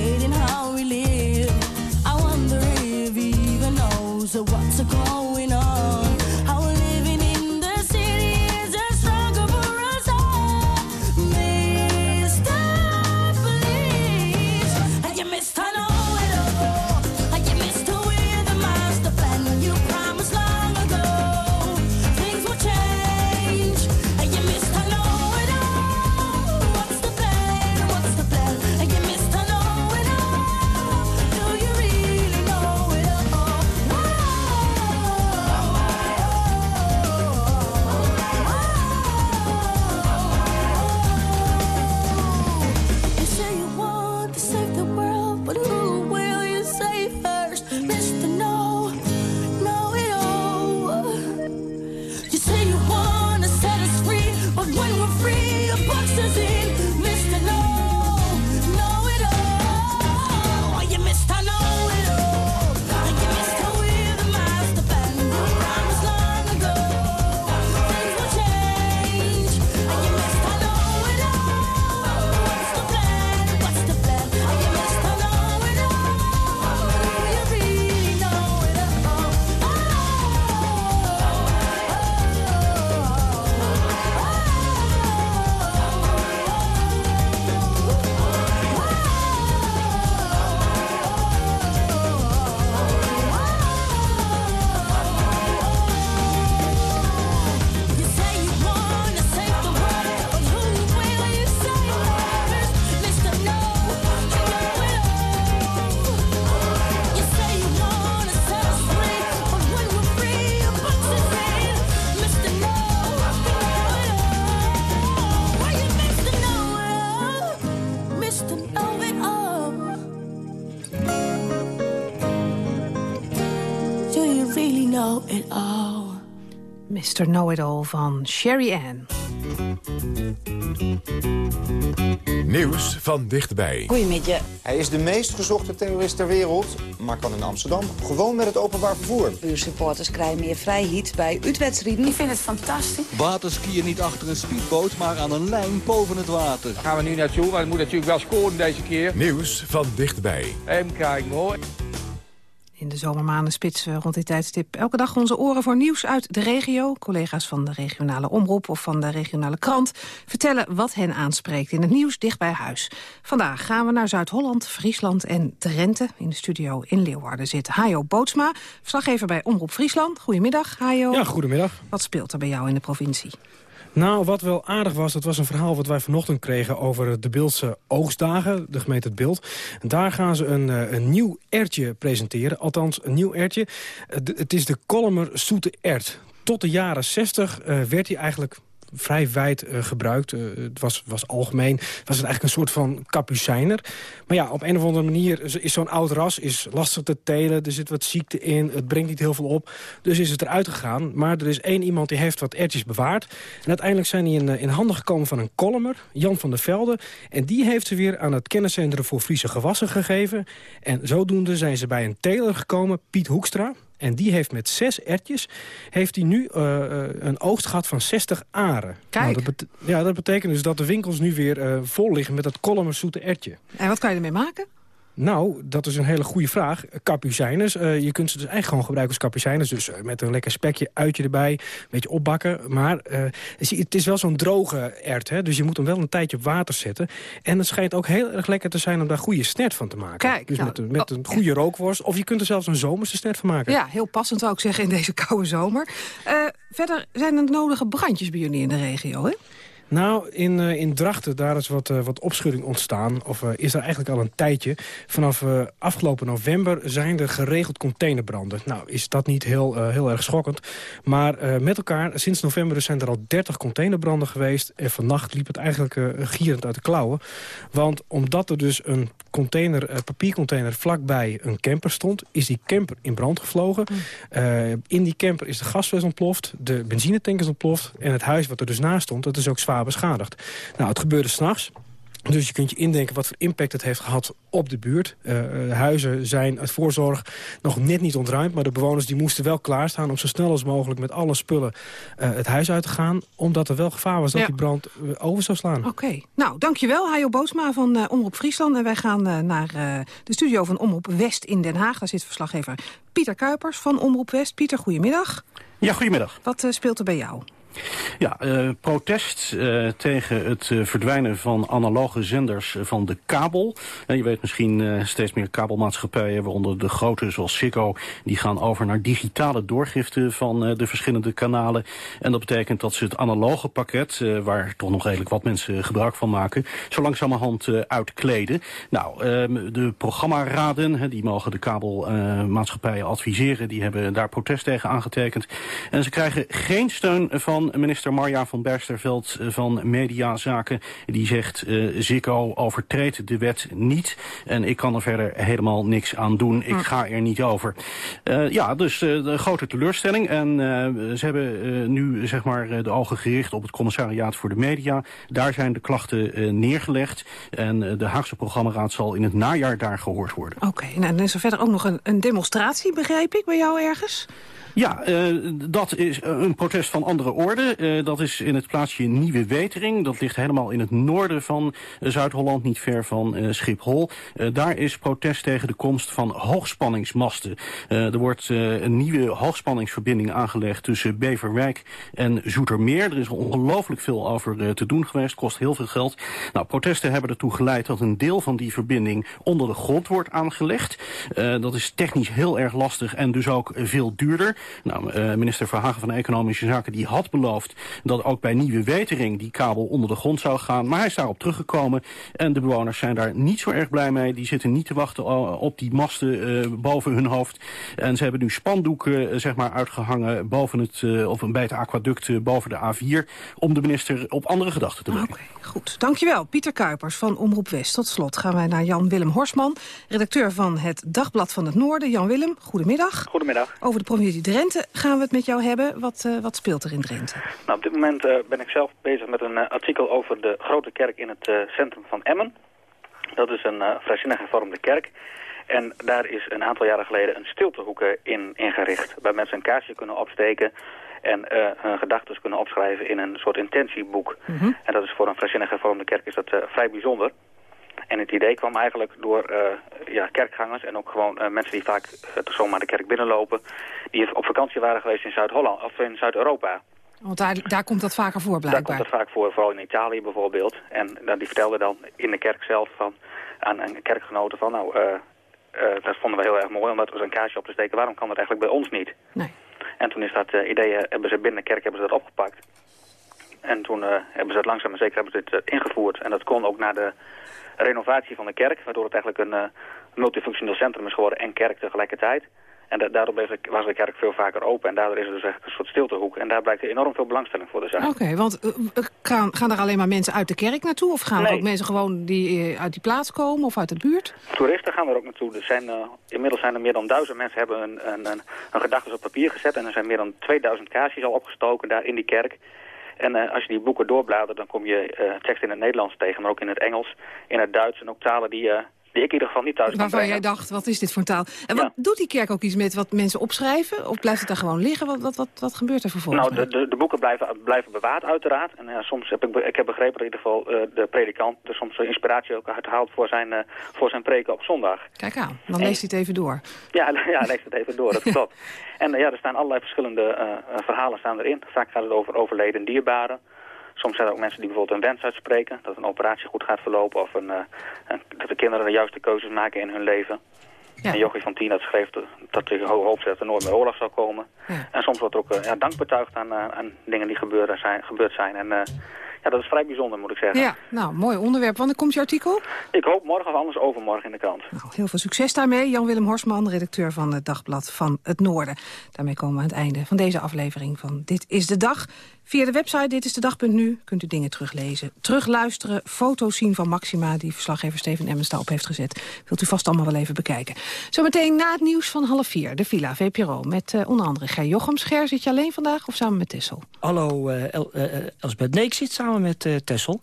Mr. Know-it-all van Sherry Ann. Nieuws van dichtbij. Goedemiddag. Hij is de meest gezochte terrorist ter wereld, maar kan in Amsterdam gewoon met het openbaar vervoer. Uw supporters krijgen meer vrijheid bij uitwedstrijden. Ik vind het fantastisch. Waterskiën niet achter een speedboot, maar aan een lijn boven het water. Gaan we nu naartoe, maar het moet natuurlijk wel scoren deze keer. Nieuws van dichtbij. Even kijken hoor. De zomermaanden spitsen rond dit tijdstip elke dag onze oren voor nieuws uit de regio. Collega's van de regionale omroep of van de regionale krant vertellen wat hen aanspreekt in het nieuws dicht bij huis. Vandaag gaan we naar Zuid-Holland, Friesland en Drenthe. In de studio in Leeuwarden zit Hajo Bootsma, verslaggever bij Omroep Friesland. Goedemiddag, Hajo. Ja, goedemiddag. Wat speelt er bij jou in de provincie? Nou, wat wel aardig was, dat was een verhaal wat wij vanochtend kregen over de Beeldse oogstdagen, de gemeente Het Beeld. En daar gaan ze een, eh, een nieuw ertje presenteren, althans een nieuw ertje. Eh, Het is de Kolmer Zoete Ert. Tot de jaren 60 eh, werd hij eigenlijk vrij wijd eh, gebruikt. Eh, het was, was algemeen. Was het eigenlijk een soort van kapucijner. Maar ja, op een of andere manier is, zo'n oud ras is lastig te telen. Er zit wat ziekte in. Het brengt niet heel veel op. Dus is het eruit gegaan. Maar er is één iemand die heeft wat ertjes bewaard. En uiteindelijk zijn die in, eh, in handen gekomen van een kolmer, Jan van der Velde. En die heeft ze weer aan het kenniscentrum voor Friese gewassen gegeven. En zodoende zijn ze bij een teler gekomen, Piet Hoekstra. En die heeft met zes ertjes heeft hij nu eh, eh, een oogst gehad van 60 aren. Kijk. Nou, dat bete- ja, dat betekent dus dat de winkels nu weer eh, vol liggen met dat kolmer zoete ertje. En wat kan je ermee maken? Nou, dat is een hele goede vraag. Kapucijners, eh, je kunt ze dus eigenlijk gewoon gebruiken als kapucijners. Dus eh, met een lekker spekje, uitje erbij, een beetje opbakken. Maar eh, zie het is wel zo'n droge ert, hè, dus je moet hem wel een tijdje op water zetten. En het schijnt ook heel erg lekker te zijn om daar goede snert van te maken. Kijk, dus nou, met, een- met een goede rookworst. Of je kunt er zelfs een zomerse snert van maken. Ja, heel passend zou ik zeggen in deze koude zomer. Verder zijn er nodige brandjes bij jullie in de regio, hè? Nou, in, eh, in Drachten, daar is wat, eh, wat opschudding ontstaan. Of eh, is er eigenlijk al een tijdje. Vanaf afgelopen november zijn er geregeld containerbranden. Nou, is dat niet heel, heel erg schokkend. Maar met elkaar, sinds november zijn er al 30 containerbranden geweest. En vannacht liep het eigenlijk gierend uit de klauwen. Want omdat er dus een container, papiercontainer vlakbij een camper stond... is die camper in brand gevlogen. Eh, in die camper is de gasfles ontploft, de benzinetank is ontploft... en het huis wat er dus naast stond, dat is ook zwaar beschadigd. Nou, het gebeurde s'nachts. Dus je kunt je indenken wat voor impact het heeft gehad op de buurt. Eh, de huizen zijn uit voorzorg nog net niet ontruimd... maar de bewoners die moesten wel klaarstaan om zo snel als mogelijk... met alle spullen eh, het huis uit te gaan... omdat er wel gevaar was dat Ja. die brand eh, over zou slaan. Oké. Nou, dankjewel, Hajo Boosma van eh, Omroep Friesland. En wij gaan eh, naar eh, de studio van Omroep West in Den Haag. Daar zit verslaggever Pieter Kuipers van Omroep West. Pieter, goedemiddag. Ja, goedemiddag. Wat eh, speelt er bij jou? Ja, eh, protest eh, tegen het eh, verdwijnen van analoge zenders van de kabel. En je weet misschien steeds meer kabelmaatschappijen, waaronder de grote zoals Ziggo, die gaan over naar digitale doorgifte van de verschillende kanalen. En dat betekent dat ze het analoge pakket, waar toch nog redelijk wat mensen gebruik van maken, zo langzamerhand uitkleden. Nou, ehm, de programmaraden, die mogen de kabelmaatschappijen adviseren, die hebben daar protest tegen aangetekend. En ze krijgen geen steun van minister minister Marja van Bijsterveld eh, van Mediazaken. Die zegt, uh, Zikko overtreedt de wet niet. En ik kan er verder helemaal niks aan doen. Ik ga er niet over. Uh, ja, dus uh, de grote teleurstelling. En ze hebben nu zeg maar de ogen gericht op het commissariaat voor de media. Daar zijn de klachten neergelegd. En de Haagse programmaraad zal in het najaar daar gehoord worden. Oké, okay, nou, dan is er verder ook nog een, een demonstratie, begrijp ik, bij jou ergens? Ja, uh, dat is een protest van andere orde. Uh, dat is in het plaatsje Nieuwe Wetering. Dat ligt helemaal in het noorden van Zuid-Holland, niet ver van Schiphol. daar is protest tegen de komst van hoogspanningsmasten. er wordt een nieuwe hoogspanningsverbinding aangelegd tussen Beverwijk en Zoetermeer. Er is ongelooflijk veel over te doen geweest, kost heel veel geld. Nou, protesten hebben ertoe geleid dat een deel van die verbinding onder de grond wordt aangelegd. dat is technisch heel erg lastig en dus ook veel duurder. Nou, uh, minister Verhagen van Economische Zaken die had beloofd dat ook bij Nieuwe Wetering die kabel onder de grond zou gaan. Maar hij is daarop teruggekomen en de bewoners zijn daar niet zo erg blij mee. Die zitten niet te wachten op die masten uh, boven hun hoofd. En ze hebben nu spandoeken uh, zeg maar uitgehangen boven het, of een bij het aquaduct boven de A4 om de minister op andere gedachten te brengen. Oké, okay, goed. Dankjewel. Pieter Kuipers van Omroep West. Tot slot gaan wij naar Jan-Willem Horsman, redacteur van het Dagblad van het Noorden. Jan-Willem, goedemiddag. Goedemiddag. Over de provincie Drenthe gaan we het met jou hebben. Wat, uh, wat speelt er in Drenthe? Nou, op dit moment uh, ben ik zelf bezig met een uh, artikel over de grote kerk in het centrum van Emmen. Dat is een vrijzinnig hervormde kerk. En daar is een aantal jaren geleden een stiltehoeken in ingericht. Waar mensen een kaarsje kunnen opsteken en hun gedachten kunnen opschrijven in een soort intentieboek. Mm -hmm. En dat is voor een vrijzinnig hervormde kerk is dat vrij bijzonder. En het idee kwam eigenlijk door uh, ja, kerkgangers en ook gewoon uh, mensen die vaak uh, zomaar de kerk binnenlopen. Die op vakantie waren geweest in Zuid-Holland of in Zuid-Europa. Want daar, daar komt dat vaker voor blijkbaar. Daar komt dat vaak voor, vooral in Italië bijvoorbeeld. En die vertelden dan in de kerk zelf van, aan, aan kerkgenoten van nou, dat vonden we heel erg mooi om dat een kaarsje op te steken. Waarom kan dat eigenlijk bij ons niet? Nee. En toen is dat idee, hebben ze binnen de kerk hebben ze dat opgepakt. En toen hebben ze het langzaam maar zeker hebben ze dit ingevoerd. En dat kon ook naar de renovatie van de kerk, waardoor het eigenlijk een uh, multifunctioneel centrum is geworden en kerk tegelijkertijd. En da daardoor was de kerk veel vaker open en daardoor is het dus echt een soort stiltehoek. En daar blijkt er enorm veel belangstelling voor te zijn. Oké, okay, want uh, gaan, gaan er alleen maar mensen uit de kerk naartoe? Of gaan nee. er ook mensen gewoon die uh, uit die plaats komen of uit de buurt? Toeristen gaan er ook naartoe. Er zijn, uh, inmiddels zijn er meer dan duizend mensen hebben een, een, een, een gedachten op papier gezet. En er zijn meer dan 2000 kaarsjes al opgestoken daar in die kerk. En uh, als je die boeken doorbladert, dan kom je uh, tekst in het Nederlands tegen, maar ook in het Engels, in het Duits en ook talen die, uh, die ik in ieder geval niet thuis Waarvan kan jij dacht, wat is dit voor taal? En wat ja. doet die kerk ook iets met wat mensen opschrijven? Of blijft het daar gewoon liggen? Wat, wat, wat, wat gebeurt er vervolgens? Nou, de, de, de, boeken blijven, blijven bewaard uiteraard. En ja, soms heb ik, ik heb begrepen dat in ieder geval de predikant er soms inspiratie ook uithaalt voor zijn, voor zijn preken op zondag. Kijk aan, dan leest hij het even door. Ja, ja leest het even door, dat klopt. En ja, er staan allerlei verschillende verhalen staan erin. Vaak gaat het over overleden dierbaren. Soms zijn er ook mensen die bijvoorbeeld een wens uitspreken, dat een operatie goed gaat verlopen of een, een, dat de kinderen de juiste keuzes maken in hun leven. Ja. En Jochie van Tien dat schreef dat hij hoop dat er nooit meer oorlog zou komen. Ja. En soms wordt er ook uh, ja, dank betuigd aan, uh, aan dingen die gebeuren zijn, gebeurd zijn. En ja, dat is vrij bijzonder moet ik zeggen. Ja, nou, mooi onderwerp. Wanneer komt je artikel? Ik hoop morgen of anders overmorgen in de krant. Nou, heel veel succes daarmee. Jan-Willem Horsman, redacteur van het Dagblad van het Noorden. Daarmee komen we aan het einde van deze aflevering van Dit is de Dag. Via de website Dit is de Dag.nu kunt u dingen teruglezen, terugluisteren, foto's zien van Maxima... die verslaggever Steven Emmens daarop heeft gezet. Wilt u vast allemaal wel even bekijken. Zometeen na het nieuws van half vier, de Villa VPRO... met uh, onder andere Ger Jochem. Ger, zit je alleen vandaag of samen met Tessel? Hallo, uh, El, uh, Elsbeth. Zit samen met Tessel.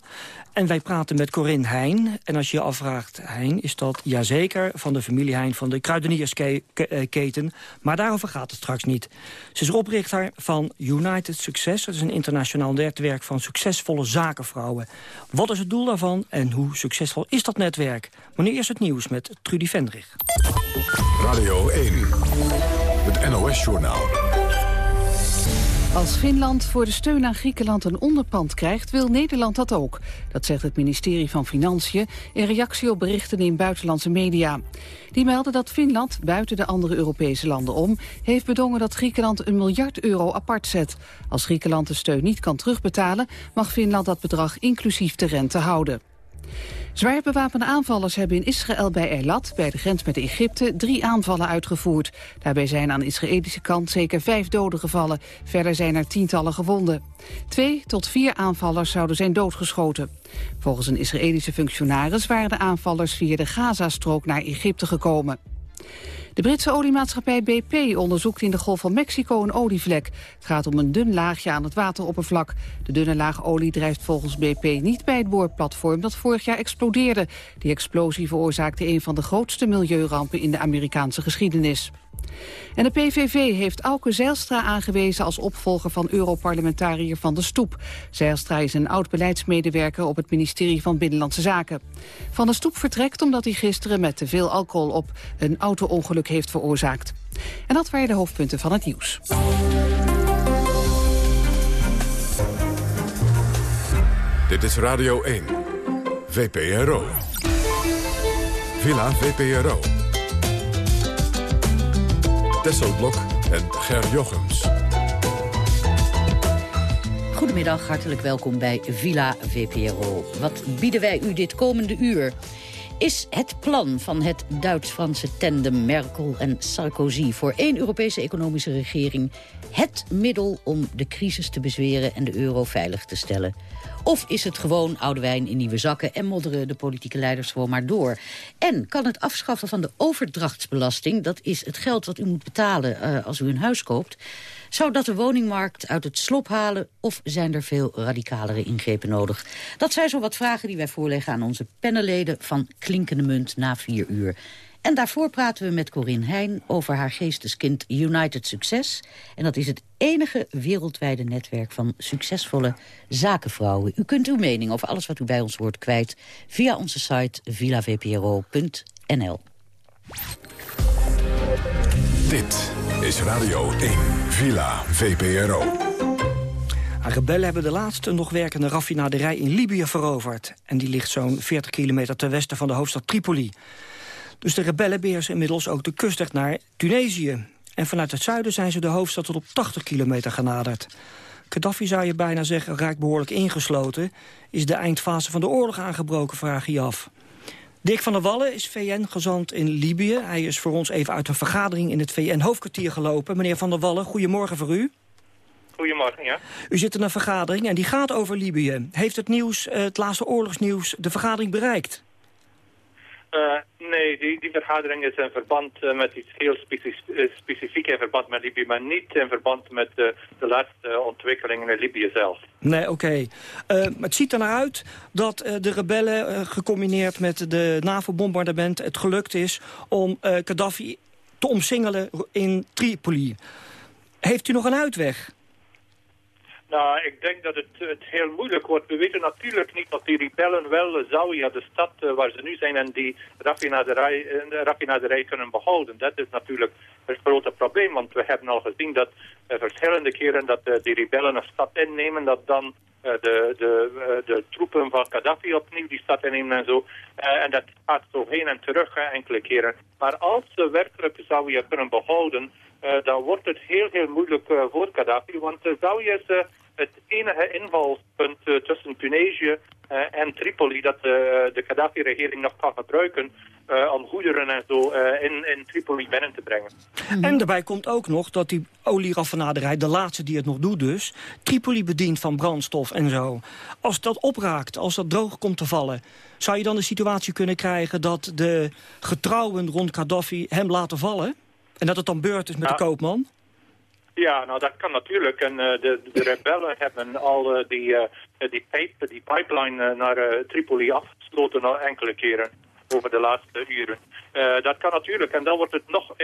En wij praten met Corinne Heijn. En als je je afvraagt, Heijn, is dat jazeker van de familie Heijn... van de kruideniersketen. Maar daarover gaat het straks niet. Ze is oprichter van United Success. Dat is een internationaal netwerk van succesvolle zakenvrouwen. Wat is het doel daarvan en hoe succesvol is dat netwerk? Nu eerst het nieuws met Trudy Vendrich. Radio 1, het NOS-journaal. Als Finland voor de steun aan Griekenland een onderpand krijgt, wil Nederland dat ook. Dat zegt het ministerie van Financiën in reactie op berichten in buitenlandse media. Die melden dat Finland, buiten de andere Europese landen om, heeft bedongen dat Griekenland een miljard euro apart zet. Als Griekenland de steun niet kan terugbetalen, mag Finland dat bedrag inclusief de rente houden. Zwaar bewapende aanvallers hebben in Israël bij Eilat, bij de grens met Egypte, drie aanvallen uitgevoerd. Daarbij zijn aan de Israëlische kant zeker vijf doden gevallen. Verder zijn er tientallen gewonden. Twee tot vier aanvallers zouden zijn doodgeschoten. Volgens een Israëlische functionaris waren de aanvallers via de Gazastrook naar Egypte gekomen. De Britse oliemaatschappij BP onderzoekt in de Golf van Mexico een olievlek. Het gaat om een dun laagje aan het wateroppervlak. De dunne laag olie drijft volgens BP niet bij het boorplatform dat vorig jaar explodeerde. Die explosie veroorzaakte een van de grootste milieurampen in de Amerikaanse geschiedenis. En de PVV heeft Auke Zijlstra aangewezen als opvolger van Europarlementariër Van de Stoep. Zijlstra is een oud-beleidsmedewerker op het ministerie van Binnenlandse Zaken. Van de Stoep vertrekt omdat hij gisteren met te veel alcohol op een auto-ongeluk heeft veroorzaakt. En dat waren de hoofdpunten van het nieuws. Dit is Radio 1. VPRO. Villa VPRO. Tesselblok en Ger Jochems. Goedemiddag, hartelijk welkom bij Villa VPRO. Wat bieden wij u dit komende uur? Is het plan van het Duits-Franse tandem Merkel en Sarkozy... voor één Europese economische regering het middel om de crisis te bezweren... en de euro veilig te stellen? Of is het gewoon oude wijn in nieuwe zakken... en modderen de politieke leiders gewoon maar door? En kan het afschaffen van de overdrachtsbelasting... dat is het geld wat u moet betalen eh, als u een huis koopt... Zou dat de woningmarkt uit het slop halen of zijn er veel radicalere ingrepen nodig? Dat zijn zo wat vragen die wij voorleggen aan onze panelleden van Klinkende Munt na vier uur. En daarvoor praten we met Corinne Heijn over haar geesteskind United Success. En dat is het enige wereldwijde netwerk van succesvolle zakenvrouwen. U kunt uw mening over alles wat u bij ons hoort kwijt via onze site villavpro.nl. Dit is Radio 1. Villa VPRO. Rebellen hebben de laatste nog werkende raffinaderij in Libië veroverd. En die ligt zo'n 40 kilometer ten westen van de hoofdstad Tripoli. Dus de rebellen beheersen inmiddels ook de kustweg naar Tunesië. En vanuit het zuiden zijn ze de hoofdstad tot op 80 kilometer genaderd. Gaddafi zou je bijna zeggen raakt behoorlijk ingesloten. Is de eindfase van de oorlog aangebroken, vraag je af. Dirk van der Wallen is VN-gezant in Libië. Hij is voor ons even uit een vergadering in het VN-hoofdkwartier gelopen. Meneer van der Wallen, goedemorgen voor u. Goedemorgen, ja. U zit in een vergadering en die gaat over Libië. Heeft het nieuws, eh, het laatste oorlogsnieuws, de vergadering bereikt? Eh, nee, die, die vergadering is in verband eh, met iets heel eh, specifiek in verband met Libië, maar niet in verband met de laatste ontwikkelingen in Libië zelf. Nee, oké. Het ziet er naar uit dat de rebellen, gecombineerd met de NAVO-bombardement... het gelukt is om Gaddafi te omsingelen in Tripoli. Heeft u nog een uitweg? Nou, ik denk dat het, het heel moeilijk wordt. We weten natuurlijk niet of die rebellen wel uh, Zawiya, de stad eh, waar ze nu zijn, en die raffinaderij, eh, de raffinaderij kunnen behouden. Dat is natuurlijk het grote probleem, want we hebben al gezien dat eh, verschillende keren dat eh, die rebellen een stad innemen, dat dan de, de, de troepen van Gaddafi opnieuw die stad innemen en zo. En dat gaat zo heen en terug enkele keren. Maar als ze werkelijk Zawiya kunnen behouden, eh, dan wordt het heel, heel moeilijk voor Gaddafi. Want uh, Zawiya eh, het enige invalspunt eh, tussen Tunesië eh, en Tripoli dat eh, de Gaddafi-regering nog kan gebruiken eh, om goederen en zo eh, in, in Tripoli binnen te brengen. En daarbij komt ook nog dat die olieraffinaderij, de laatste die het nog doet dus... Tripoli bedient van brandstof en zo. Als dat opraakt, als dat droog komt te vallen... zou je dan de situatie kunnen krijgen dat de getrouwen rond Gaddafi hem laten vallen? En dat het dan beurt is met de koopman? Ja, nou dat kan natuurlijk. En eh, de, de rebellen hebben al eh, die, eh, die, pijp, die pipeline naar Tripoli afgesloten al enkele keren over de laatste uren. Dat kan natuurlijk. En dan wordt het nog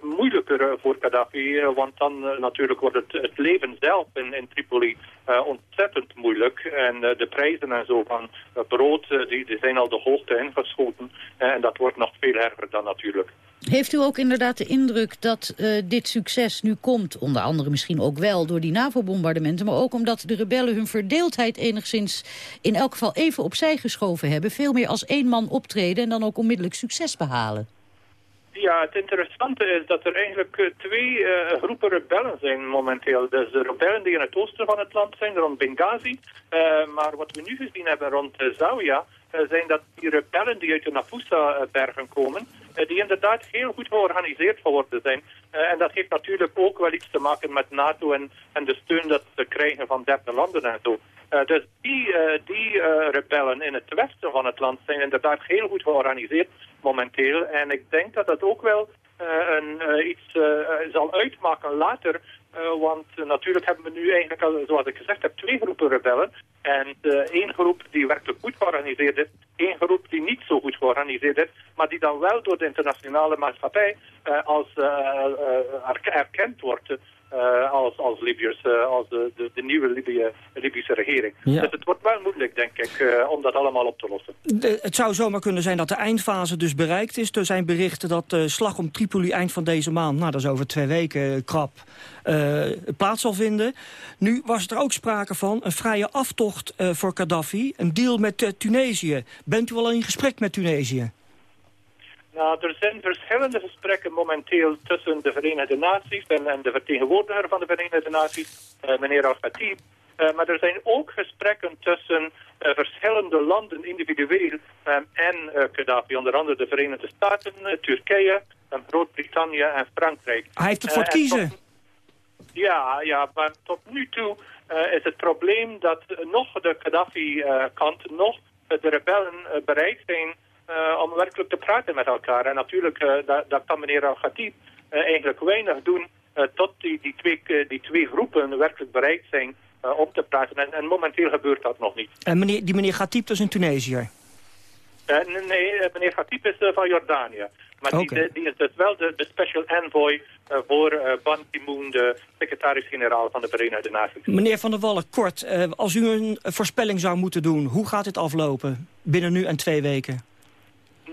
moeilijker voor Gaddafi. want dan natuurlijk wordt het, het leven zelf in, in Tripoli ontzettend moeilijk. En de prijzen en zo van brood, die, die zijn al de hoogte ingeschoten. En dat wordt nog veel erger dan natuurlijk. Heeft u ook inderdaad de indruk dat eh, dit succes nu komt... onder andere misschien ook wel door die NAVO-bombardementen... maar ook omdat de rebellen hun verdeeldheid enigszins... in elk geval even opzij geschoven hebben... veel meer als één man optreden en dan ook onmiddellijk succes behalen? Ja, het interessante is dat er eigenlijk eh, twee eh, groepen rebellen zijn momenteel. Dus de rebellen die in het oosten van het land zijn, rond Benghazi. Maar wat we nu gezien hebben rond Zawiya, zijn dat die rebellen die uit de Nafusa-bergen komen, eh, die inderdaad heel goed georganiseerd geworden zijn. Eh, en dat heeft natuurlijk ook wel iets te maken met NATO en, de steun dat ze krijgen van derde landen en zo. Eh, dus die, eh, die eh, rebellen in het westen van het land zijn inderdaad heel goed georganiseerd momenteel. En ik denk dat dat ook wel eh, een, eh, iets eh, eh, zal uitmaken later. Eh, want eh, natuurlijk hebben we nu eigenlijk al, zoals ik gezegd heb, twee groepen rebellen. En eh, één groep die werkelijk goed georganiseerd is, één groep die niet zo goed georganiseerd is, maar die dan wel door de internationale maatschappij als erk- erkend wordt eh, als, als Libiërs, eh, als de, de, de nieuwe Libië, Libische regering. Ja. Dus het wordt wel moeilijk, denk ik, eh, om dat allemaal op te lossen. De- het zou zomaar kunnen zijn dat de eindfase dus bereikt is. Er zijn berichten dat de slag om Tripoli eind van deze maand... nou, dat is over twee weken krap, plaats zal vinden. Nu was er ook sprake van een vrije aftocht voor Gaddafi. Een deal met Tunesië. Bent u al in gesprek met Tunesië? Er zijn verschillende gesprekken momenteel tussen de Verenigde Naties en, en de vertegenwoordiger van de Verenigde Naties, eh, meneer Al-Khatib. Eh, maar er zijn ook gesprekken tussen eh, verschillende landen individueel eh, en Gaddafi, onder andere de Verenigde Staten, Turkije, Groot-Brittannië en Frankrijk. Hij heeft het voor en kiezen. tot- ja, ja, maar tot nu toe is het probleem dat nog de Gaddafi-kant, nog de rebellen bereid zijn om werkelijk te praten met elkaar. En natuurlijk, eh, dat, kan meneer Al-Khatib eh, eigenlijk weinig doen eh, tot die, die, twee, eh, die twee groepen werkelijk bereid zijn eh, om te praten. En, en momenteel gebeurt dat nog niet. En meneer, die meneer Ghatib, is een Tunesiër. Eh, nee, nee, eh, meneer Khatib is eh, van Jordanië. Maar die, die is dus wel de, de special envoy eh, voor eh, Ban Ki-moon, de secretaris-generaal van de Verenigde Naties. Meneer Van der Wallen, kort, eh, als u een voorspelling zou moeten doen... hoe gaat dit aflopen binnen nu en twee weken?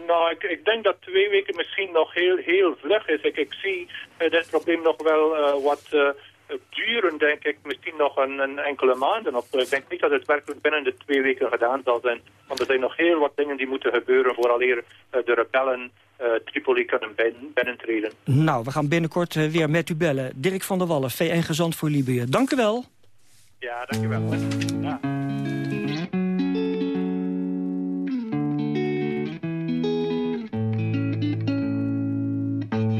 Nou, ik, ik denk dat twee weken misschien nog heel, heel vlug is. Ik, ik zie eh, dit probleem nog wel eh, wat eh, duren, denk ik. Misschien nog een, een enkele maanden. Of, ik denk niet dat het werkelijk binnen de twee weken gedaan zal zijn. Want er zijn nog heel wat dingen die moeten gebeuren... vooraleer de rebellen Tripoli kunnen binnen- binnentreden. Nou, we gaan binnenkort weer met u bellen. Dirk van der Wallen, VN-gezant voor Libië. Dank u wel. Ja, dankjewel. Ja.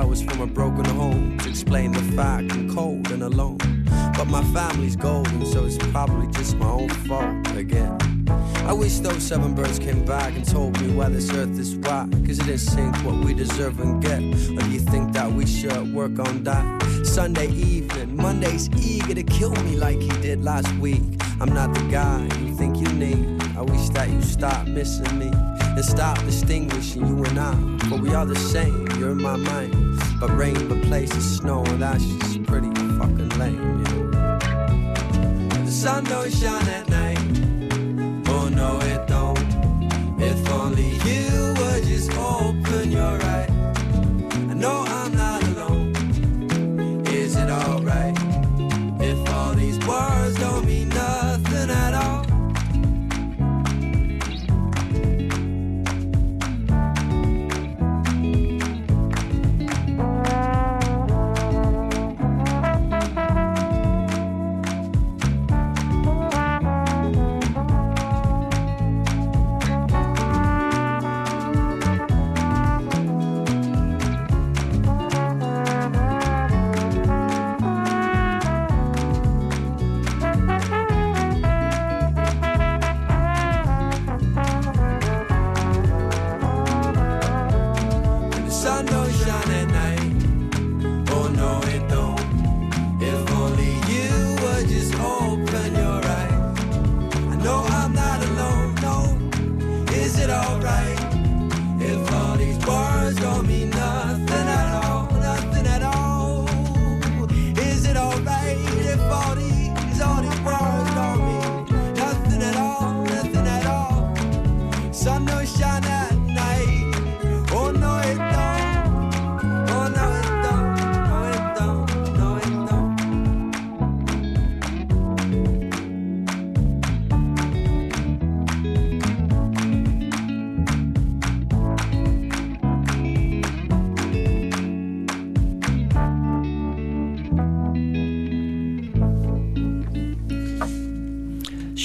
Was from a broken home to explain the fact I'm cold and alone. But my family's golden, so it's probably just my own fault again. I wish those seven birds came back and told me why this earth is right. Cause it didn't sink what we deserve and get. Or do you think that we should work on that? Sunday evening, Monday's eager to kill me like he did last week. I'm not the guy you think you need. I wish that you stop missing me and stop distinguishing you and I. But we are the same, you're in my mind. But rain replaces snow, and that's just pretty fucking lame, know. The sun don't shine at night. Oh no, it don't. If only you would just open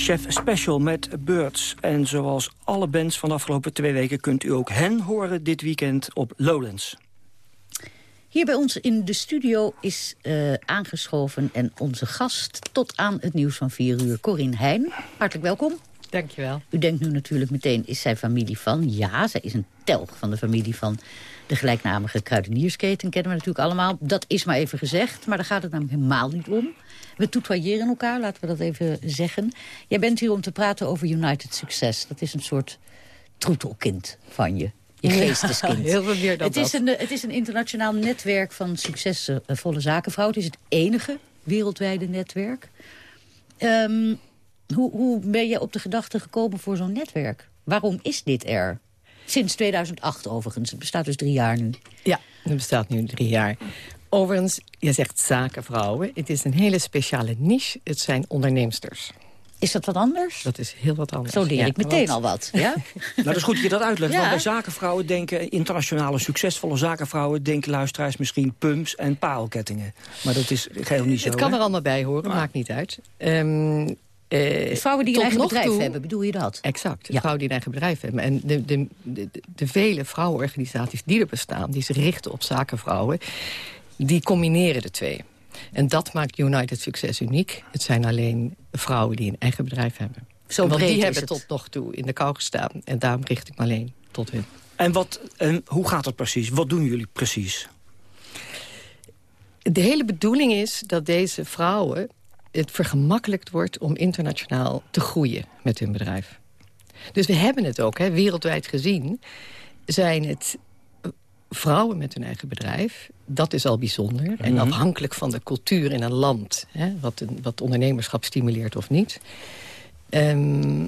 Chef Special met Birds. En zoals alle bands van de afgelopen twee weken... kunt u ook hen horen dit weekend op Lowlands. Hier bij ons in de studio is eh, aangeschoven en onze gast tot aan het nieuws van 4 uur, Corinne Heijn. Hartelijk welkom. Dankjewel. U denkt nu natuurlijk meteen, is zij familie van? Ja, zij is een telg van de familie van de gelijknamige kruideniersketen. Kennen we natuurlijk allemaal. Dat is maar even gezegd, maar daar gaat het namelijk helemaal niet om. We tutoyeren elkaar, laten we dat even zeggen. Jij bent hier om te praten over United Success. Dat is een soort troetelkind van je. Je Ja, geesteskind. heel veel meer dan het Is dat. een, het is een internationaal netwerk van succesvolle zakenvrouwen. Het is het enige wereldwijde netwerk. Ehm, hoe, hoe ben je op de gedachte gekomen voor zo'n netwerk? Waarom is dit er? Sinds 2008 overigens. Het bestaat dus drie jaar nu. Ja, het bestaat nu drie jaar. Overigens, je zegt zakenvrouwen. Het is een hele speciale niche. Het zijn onderneemsters. Is dat wat anders? Dat is heel wat anders. Zo leer Ja, ik meteen want- al wat. Ja? Nou, dat is goed dat je dat uitlegt. Ja. Want bij zakenvrouwen denken, internationale succesvolle zakenvrouwen... denken luisteraars misschien pumps en parelkettingen. Maar dat is geheel niet zo. Het kan hè? er allemaal bij horen, maakt niet uit. Ehm, eh, Vrouwen die een eigen bedrijf toe- hebben, bedoel je dat? Exact, vrouwen die een eigen bedrijf hebben. En de, de, de, de vele vrouwenorganisaties die er bestaan... die zich richten op zakenvrouwen, die combineren de twee. En dat maakt United Success uniek. Het zijn alleen vrouwen die een eigen bedrijf hebben. Zo Want breed die hebben het. tot nog toe in de kou gestaan. En daarom richt ik me alleen tot hun. En, wat, en hoe gaat het precies? Wat doen jullie precies? De hele bedoeling is dat deze vrouwen het vergemakkelijkt wordt om internationaal te groeien met hun bedrijf. Dus we hebben het ook, hè, wereldwijd gezien, zijn het eh, vrouwen met hun eigen bedrijf. Dat is al bijzonder. En Mhm. afhankelijk van de cultuur in een land, hè, wat, een, wat ondernemerschap stimuleert of niet. Ehm,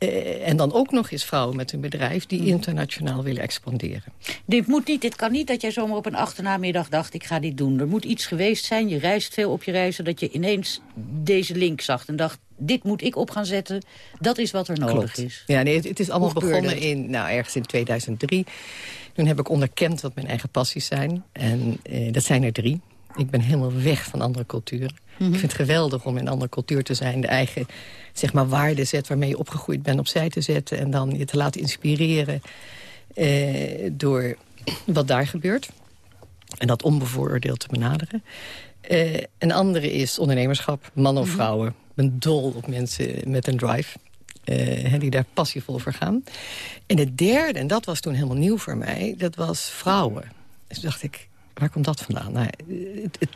eh, en dan ook nog eens vrouwen met een bedrijf die internationaal willen expanderen. Dit moet niet, dit kan niet dat jij zomaar op een achternamiddag dacht... ik ga dit doen. Er moet iets geweest zijn, je reist veel op je reizen... dat je ineens deze link zag en dacht... dit moet ik op gaan zetten, dat is wat er nodig Klopt. is. Ja, nee, het, het is allemaal begonnen in, nou, ergens in 2003. Toen heb ik onderkend wat mijn eigen passies zijn. En eh, dat zijn er drie. Ik ben helemaal weg van andere culturen. Mhm. Ik vind het geweldig om in een andere cultuur te zijn. De eigen zeg maar, waardezet waarmee je opgegroeid bent opzij te zetten. En dan je te laten inspireren eh, door wat daar gebeurt. En dat onbevooroordeeld te benaderen. Eh, een andere is ondernemerschap, mannen of Mhm. vrouwen. Ik ben dol op mensen met een drive. eh, die daar passievol voor gaan. En het derde, en dat was toen helemaal nieuw voor mij... dat was vrouwen. Dus toen dacht ik, waar komt dat vandaan? Nou, het, het,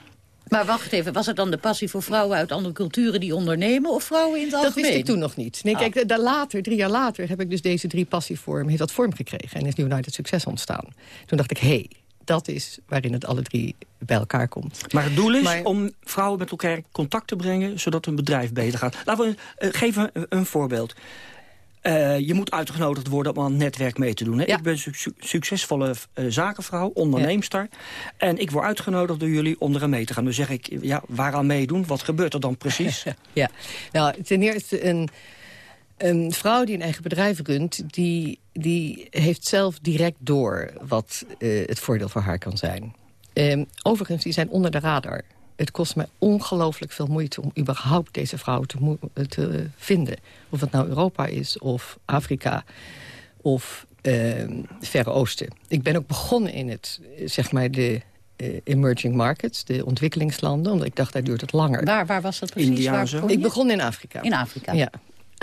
Maar wacht even, was het dan de passie voor vrouwen uit andere culturen die ondernemen... of vrouwen in het dat algemeen? wist ik toen nog niet. Nee, Ah. kijk, daar later, drie jaar later, heb ik dus deze drie passievormen... heeft dat vorm gekregen en is United Success ontstaan. Toen dacht ik, hé, hey, dat is waarin het alle drie bij elkaar komt. Maar het doel is Maar- om vrouwen met elkaar in contact te brengen... zodat hun bedrijf beter gaat. Laten we eh, geven een, een voorbeeld. Eh, je moet uitgenodigd worden om aan het netwerk mee te doen. Hè? Ik ben een su- succesvolle eh, zakenvrouw, onderneemster. En ik word uitgenodigd door jullie om eraan mee te gaan. Dan zeg ik, ja, waaraan meedoen? Wat gebeurt er dan precies? Ja, nou, ten eerste een, een vrouw die een eigen bedrijf runt... die, die heeft zelf direct door wat eh, het voordeel voor haar kan zijn. Ehm, overigens, die zijn onder de radar. Het kost mij ongelooflijk veel moeite om überhaupt deze vrouwen te, te vinden. Of het nou Europa is, of Afrika, of ehm, Verre Oosten. Ik ben ook begonnen in het, zeg maar, de eh, emerging markets, de ontwikkelingslanden. Omdat ik dacht, daar duurt het langer. Waar, waar was dat precies? Waar begon je? Ik begon in Afrika. In Afrika? Ja.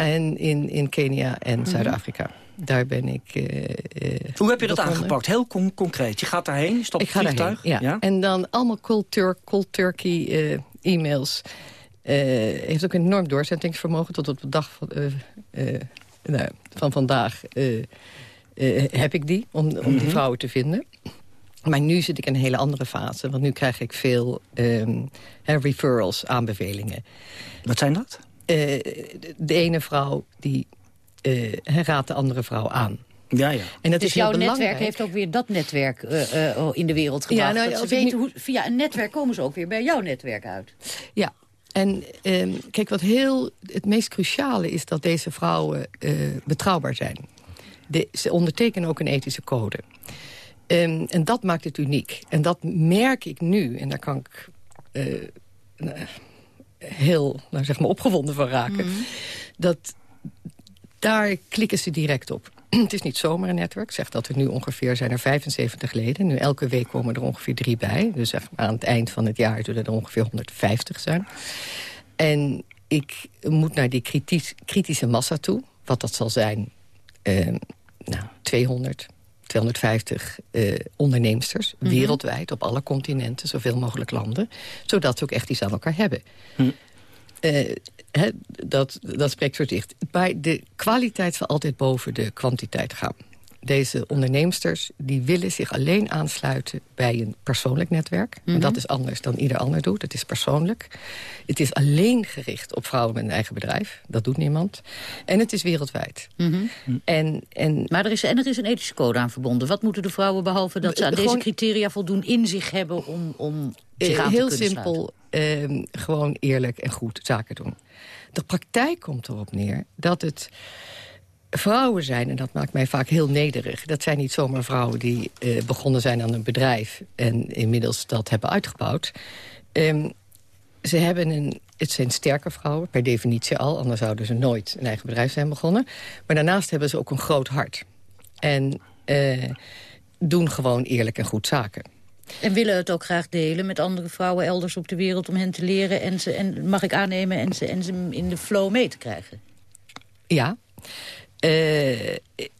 En in, in Kenia en Mhm. Zuid-Afrika. Daar ben ik... eh, eh, Hoe heb je dat aangepakt? Heel con- concreet. Je gaat daarheen, stapt Ik ga daarheen, ja. En dan allemaal cold, tur cold turkey eh, e-mails. Heeft ook een enorm doorzettingsvermogen tot op de dag van, nou, van vandaag. heb ik die, om, om die Mhm. vrouwen te vinden. Maar nu zit ik in een hele andere fase. Want nu krijg ik veel ehm, referrals, aanbevelingen. Wat zijn dat? De, de ene vrouw die eh, raadt de andere vrouw aan. Ja, ja. En dat dus is jouw belangrijk. netwerk heeft ook weer dat netwerk eh, eh, in de wereld Ja, gebracht. nou, dat ze weten hoe, via een netwerk komen ze ook weer bij jouw netwerk uit. Ja, en ehm, kijk, wat heel het meest cruciale is dat deze vrouwen eh, betrouwbaar zijn. De, ze ondertekenen ook een ethische code. Ehm, en dat maakt het uniek. En dat merk ik nu, en daar kan ik eh, nou, heel nou, zeg maar opgewonden van raken. Mhm. Dat, daar klikken ze direct op. Het is niet zomaar een netwerk. Ik zeg dat er nu ongeveer zijn er 75 leden. Nu elke week komen er ongeveer drie bij. Dus zeg maar aan het eind van het jaar zullen er ongeveer 150 zijn. En ik moet naar die kritisch, kritische massa toe. Wat dat zal zijn, eh, nou, 200, 250 eh onderneemsters. Mhm. Wereldwijd, op alle continenten, zoveel mogelijk landen. Zodat ze ook echt iets aan elkaar hebben. Eh, hè, dat, dat spreekt voor zich. Maar de kwaliteit zal altijd boven de kwantiteit gaan. Deze onderneemsters die willen zich alleen aansluiten bij een persoonlijk netwerk. Mhm. En dat is anders dan ieder ander doet. Het is persoonlijk. Het is alleen gericht op vrouwen met een eigen bedrijf. Dat doet niemand. En het is wereldwijd. En, en, Maar er is, en er is een ethische code aan verbonden. Wat moeten de vrouwen, behalve dat ze aan Gewoon- deze criteria voldoen... in zich hebben om, om zich Eh, aan heel te kunnen simpel, ehm, gewoon eerlijk en goed zaken doen. De praktijk komt erop neer dat het vrouwen zijn... en dat maakt mij vaak heel nederig. Dat zijn niet zomaar vrouwen die eh, begonnen zijn aan een bedrijf... en inmiddels dat hebben uitgebouwd. Ehm, ze hebben een, het zijn sterke vrouwen, per definitie al... anders zouden ze nooit een eigen bedrijf zijn begonnen. Maar daarnaast hebben ze ook een groot hart. En eh, doen gewoon eerlijk en goed zaken. En willen het ook graag delen met andere vrouwen elders op de wereld... om hen te leren en, ze, en mag ik aannemen en ze, en ze in de flow mee te krijgen. Ja. Eh,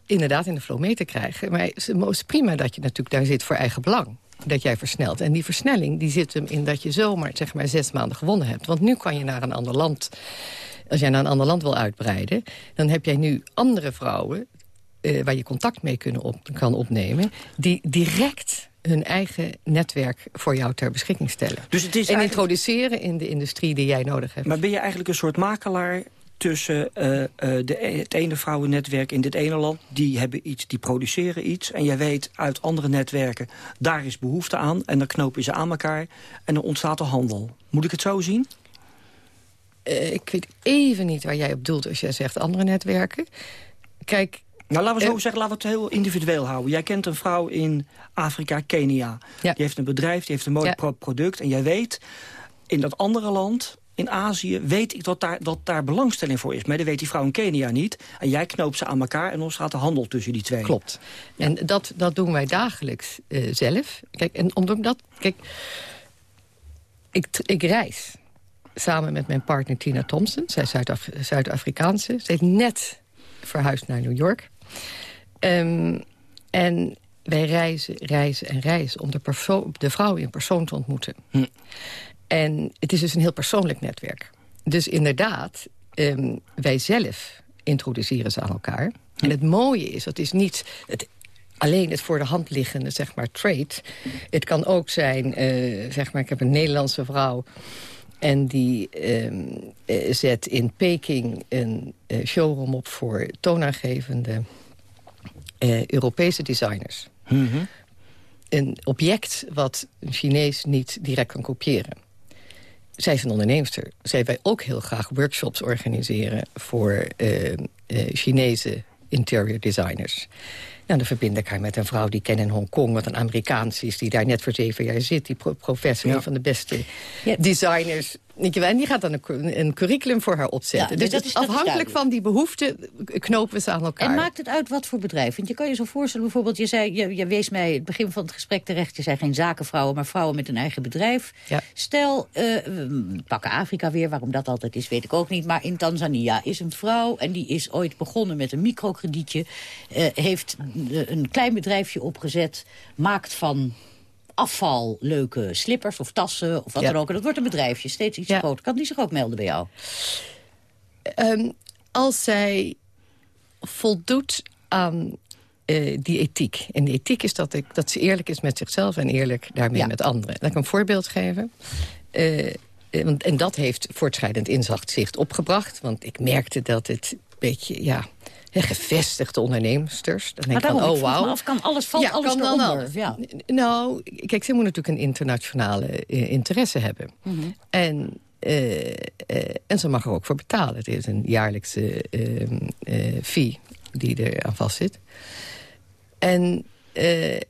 inderdaad in de flow mee te krijgen. Maar het is prima dat je natuurlijk daar zit voor eigen belang. Dat jij versnelt. En die versnelling die zit hem in dat je zomaar zeg maar, zes maanden gewonnen hebt. Want nu kan je naar een ander land... Als jij naar een ander land wil uitbreiden... dan heb jij nu andere vrouwen... eh, waar je contact mee kunnen op, kan opnemen... die direct hun eigen netwerk voor jou ter beschikking stellen. Dus het is en eigenlijk- introduceren in de industrie die jij nodig hebt. Maar ben je eigenlijk een soort makelaar tussen eh, eh, de, het ene vrouwennetwerk in dit ene land... die hebben iets, die produceren iets... en jij weet uit andere netwerken, daar is behoefte aan... en dan knoop je ze aan elkaar en dan ontstaat er handel. Moet ik het zo zien? Eh, ik weet even niet waar jij op doelt als jij zegt andere netwerken. Kijk... Nou, laten we zo zeggen, laten we het heel individueel houden. Jij kent een vrouw in Afrika, Kenia. Die heeft een bedrijf, die heeft een mooi pro- product. En jij weet, in dat andere land, in Azië, weet ik dat daar, dat daar belangstelling voor is. Maar dat weet die vrouw in Kenia niet. En jij knoopt ze aan elkaar en dan ontstaat de handel tussen die twee. Klopt. En dat, dat doen wij dagelijks eh, zelf. Kijk, en omdat kijk, ik, ik reis samen met mijn partner Tina Thompson. Zij is Zuid-Af- Zuid-Afrikaanse. Ze heeft net verhuisd naar New York. Ehm, en wij reizen, reizen en reizen om de, de vrouw in persoon te ontmoeten. En het is dus een heel persoonlijk netwerk. Dus inderdaad, ehm, wij zelf introduceren ze aan elkaar. En het mooie is, dat is niet het, alleen het voor de hand liggende, zeg maar, trade. Het kan ook zijn, eh, zeg maar, ik heb een Nederlandse vrouw... En die ehm, eh, zet in Peking een eh, showroom op voor toonaangevende Europese designers. Een object wat een Chinees niet direct kan kopiëren. Zij is een onderneemster. Zij wij ook heel graag workshops organiseren voor eh, eh, Chinese interior designers. Nou, dan verbind ik haar met een vrouw die ik ken in Hongkong... wat een Amerikaans is, die daar net voor zeven jaar zit. Die pro- professor, Ja. een van de beste designers. En die gaat dan een, cu- een curriculum voor haar opzetten. Ja, dus dat is- dat afhankelijk van die behoeften knopen we ze aan elkaar. En maakt het uit wat voor bedrijf? Want je kan je zo voorstellen, bijvoorbeeld, je, zei, je, je wees mij het begin van het gesprek terecht... je zei geen zakenvrouwen, maar vrouwen met een eigen bedrijf. Stel, eh, we pakken Afrika weer, waarom dat altijd is, weet ik ook niet... maar in Tanzania is een vrouw en die is ooit begonnen met een microkredietje... eh, heeft eh, een klein bedrijfje opgezet, maakt van afval leuke slippers of tassen of wat dan ook. En dat wordt een bedrijfje, steeds iets groter. Kan die zich ook melden bij jou? Ehm, als zij voldoet aan eh, die ethiek. En die ethiek is dat, ik, dat ze eerlijk is met zichzelf... en eerlijk daarmee met anderen. Laat ik een voorbeeld geven. Want, en dat heeft voortschrijdend inzicht opgebracht. Want ik merkte dat het een beetje... ja gevestigde onderneemsters. Dan denk Maar ik van, oh wauw. af, kan alles, valt alles kan eronder? Ja. Nou, kijk, ze moet natuurlijk een internationale eh, interesse hebben. Mhm. En, eh, eh, en ze mag er ook voor betalen. Het is een jaarlijkse eh, eh, fee die er aan vastzit. En eh,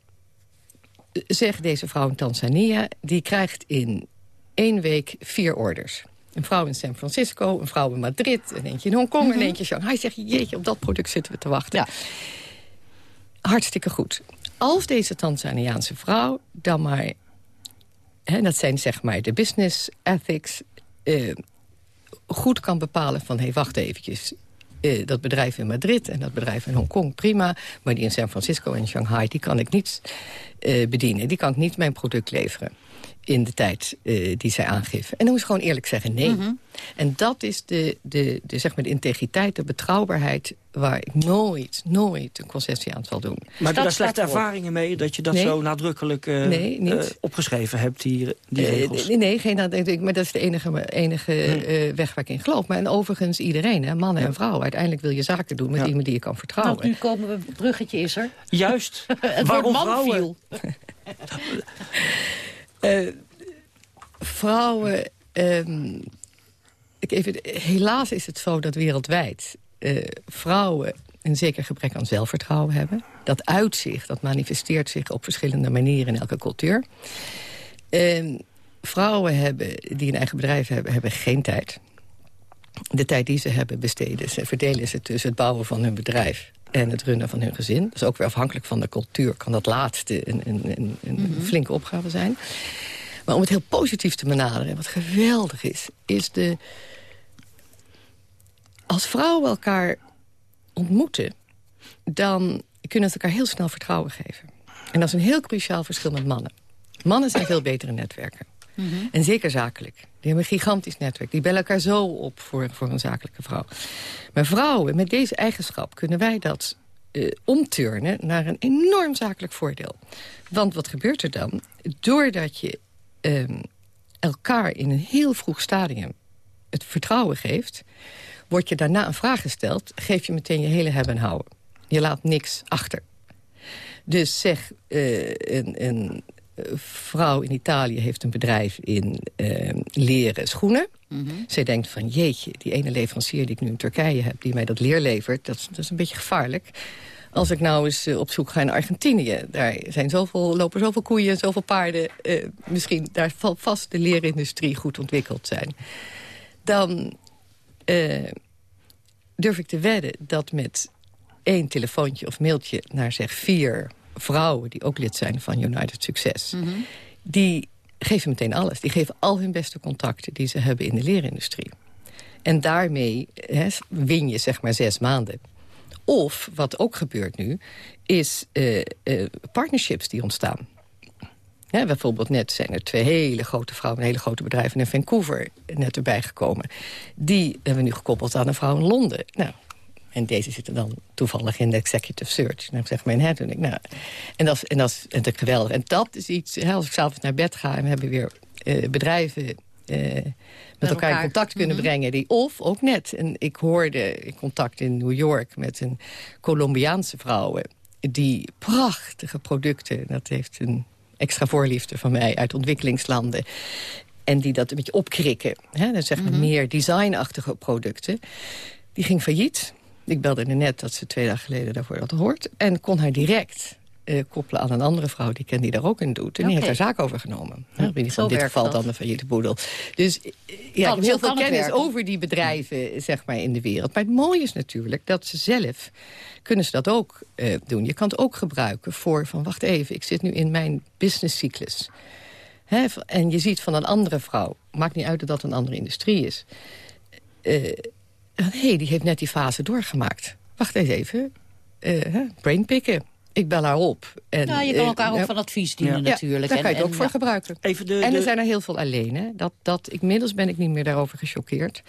zegt deze vrouw in Tanzania... die krijgt in één week vier orders. Een vrouw in San Francisco, een vrouw in Madrid, een eentje in Hongkong... Mhm. en eentje in Shanghai. Zeg je, jeetje, op dat product zitten we te wachten. Hartstikke goed. Als deze Tanzaniaanse vrouw dan maar... Hè, dat zijn zeg maar de business ethics... eh, goed kan bepalen van, hé, hey, wacht eventjes... eh, dat bedrijf in Madrid en dat bedrijf in Hongkong, prima. Maar die in San Francisco en Shanghai, die kan ik niet eh, bedienen. Die kan ik niet mijn product leveren in de tijd eh, die zij aangeven. En dan moet je gewoon eerlijk zeggen nee. Mhm. En dat is de, de, de, zeg maar de integriteit, de betrouwbaarheid... waar ik nooit, nooit een concessie aan zal doen. Maar heb je daar slechte ervaringen mee dat je dat Nee. zo nadrukkelijk eh, Nee, niet. eh, opgeschreven hebt, die, die regels? nee, nee, geen nadenken. Maar dat is de enige, enige eh, weg waar ik in geloof. Maar en overigens iedereen, hè, mannen en vrouwen. Uiteindelijk wil je zaken doen met iemand die je kan vertrouwen. Nou, nu komen we, het bruggetje is er. Juist. het Waarom woord man vrouwen? Eh, vrouwen... ehm, ik even, helaas is het zo dat wereldwijd eh, vrouwen een zeker gebrek aan zelfvertrouwen hebben. Dat uitzicht, dat manifesteert zich op verschillende manieren in elke cultuur. Ehm, vrouwen hebben, die een eigen bedrijf hebben, hebben geen tijd. De tijd die ze hebben besteden, ze verdelen ze tussen het bouwen van hun bedrijf en het runnen van hun gezin. Dus ook weer afhankelijk van de cultuur kan dat laatste een, een, een, een flinke opgave zijn. Maar om het heel positief te benaderen, wat geweldig is... is de... Als vrouwen elkaar ontmoeten... dan kunnen ze elkaar heel snel vertrouwen geven. En dat is een heel cruciaal verschil met mannen. Mannen zijn veel betere netwerken. En zeker zakelijk. Die hebben een gigantisch netwerk. Die bellen elkaar zo op voor, voor een zakelijke vrouw. Maar vrouwen, met deze eigenschap kunnen wij dat eh, omturnen naar een enorm zakelijk voordeel. Want wat gebeurt er dan? Doordat je ehm, elkaar in een heel vroeg stadium het vertrouwen geeft... wordt je daarna een vraag gesteld, geef je meteen je hele hebben en houden. Je laat niks achter. Dus zeg, eh, een, een vrouw in Italië heeft een bedrijf in eh, leren schoenen. Zij denkt van, jeetje, die ene leverancier die ik nu in Turkije heb... die mij dat leer levert, dat is, dat is een beetje gevaarlijk. Als ik nou eens eh, op zoek ga naar Argentinië... daar zijn zoveel, lopen zoveel koeien, zoveel paarden... eh, misschien daar zal vast de leerindustrie goed ontwikkeld zijn. Dan eh, durf ik te wedden dat met één telefoontje of mailtje... naar zeg vier vrouwen die ook lid zijn van United Success... die geven meteen alles. Die geven al hun beste contacten die ze hebben in de leerindustrie. En daarmee win je zeg maar zes maanden. Of, wat ook gebeurt nu, is eh, eh, partnerships die ontstaan. Ja, bijvoorbeeld net zijn er twee hele grote vrouwen... hele grote bedrijven in Vancouver net erbij gekomen. Die hebben we nu gekoppeld aan een vrouw in Londen. Nou, en deze zitten dan toevallig in de executive search. Nou, zeg maar in het. En, ik, nou, en dat is, en dat is natuurlijk geweldig. En dat is iets, hè, als ik s'avonds naar bed ga... en we hebben weer eh, bedrijven eh, met elkaar, in contact kunnen Mhm. brengen. Die, of ook net, en ik hoorde in contact in New York... met een Colombiaanse vrouwen die prachtige producten... dat heeft een extra voorliefde van mij uit ontwikkelingslanden... en die dat een beetje opkrikken. Hè, dan zeg maar meer designachtige producten. Die ging failliet. Ik belde er net dat ze twee dagen geleden daarvoor had gehoord. En kon haar direct eh, koppelen aan een andere vrouw die ik ken die daar ook in doet. En die heeft haar zaak overgenomen. Ja, in dit geval dat. dan de failliete boedel. Dus eh, ja, Kan- ik heel veel kennis over die bedrijven zeg maar, in de wereld. Maar het mooie is natuurlijk dat ze zelf kunnen ze dat ook eh, doen. Je kan het ook gebruiken voor van wacht even, ik zit nu in mijn businesscyclus. Hè, en je ziet van een andere vrouw, maakt niet uit dat dat een andere industrie is... hé, die heeft net die fase doorgemaakt. Wacht eens even, eh, hè, brainpicken. Ik bel haar op. En, Ja, je kan eh, elkaar ook van advies dienen Ja, natuurlijk. daar kan je En- het ook en voor ja. gebruiken. Even de, en er de- zijn er heel veel alleen. Hè? Dat, dat, inmiddels ben ik niet meer daarover gechoqueerd.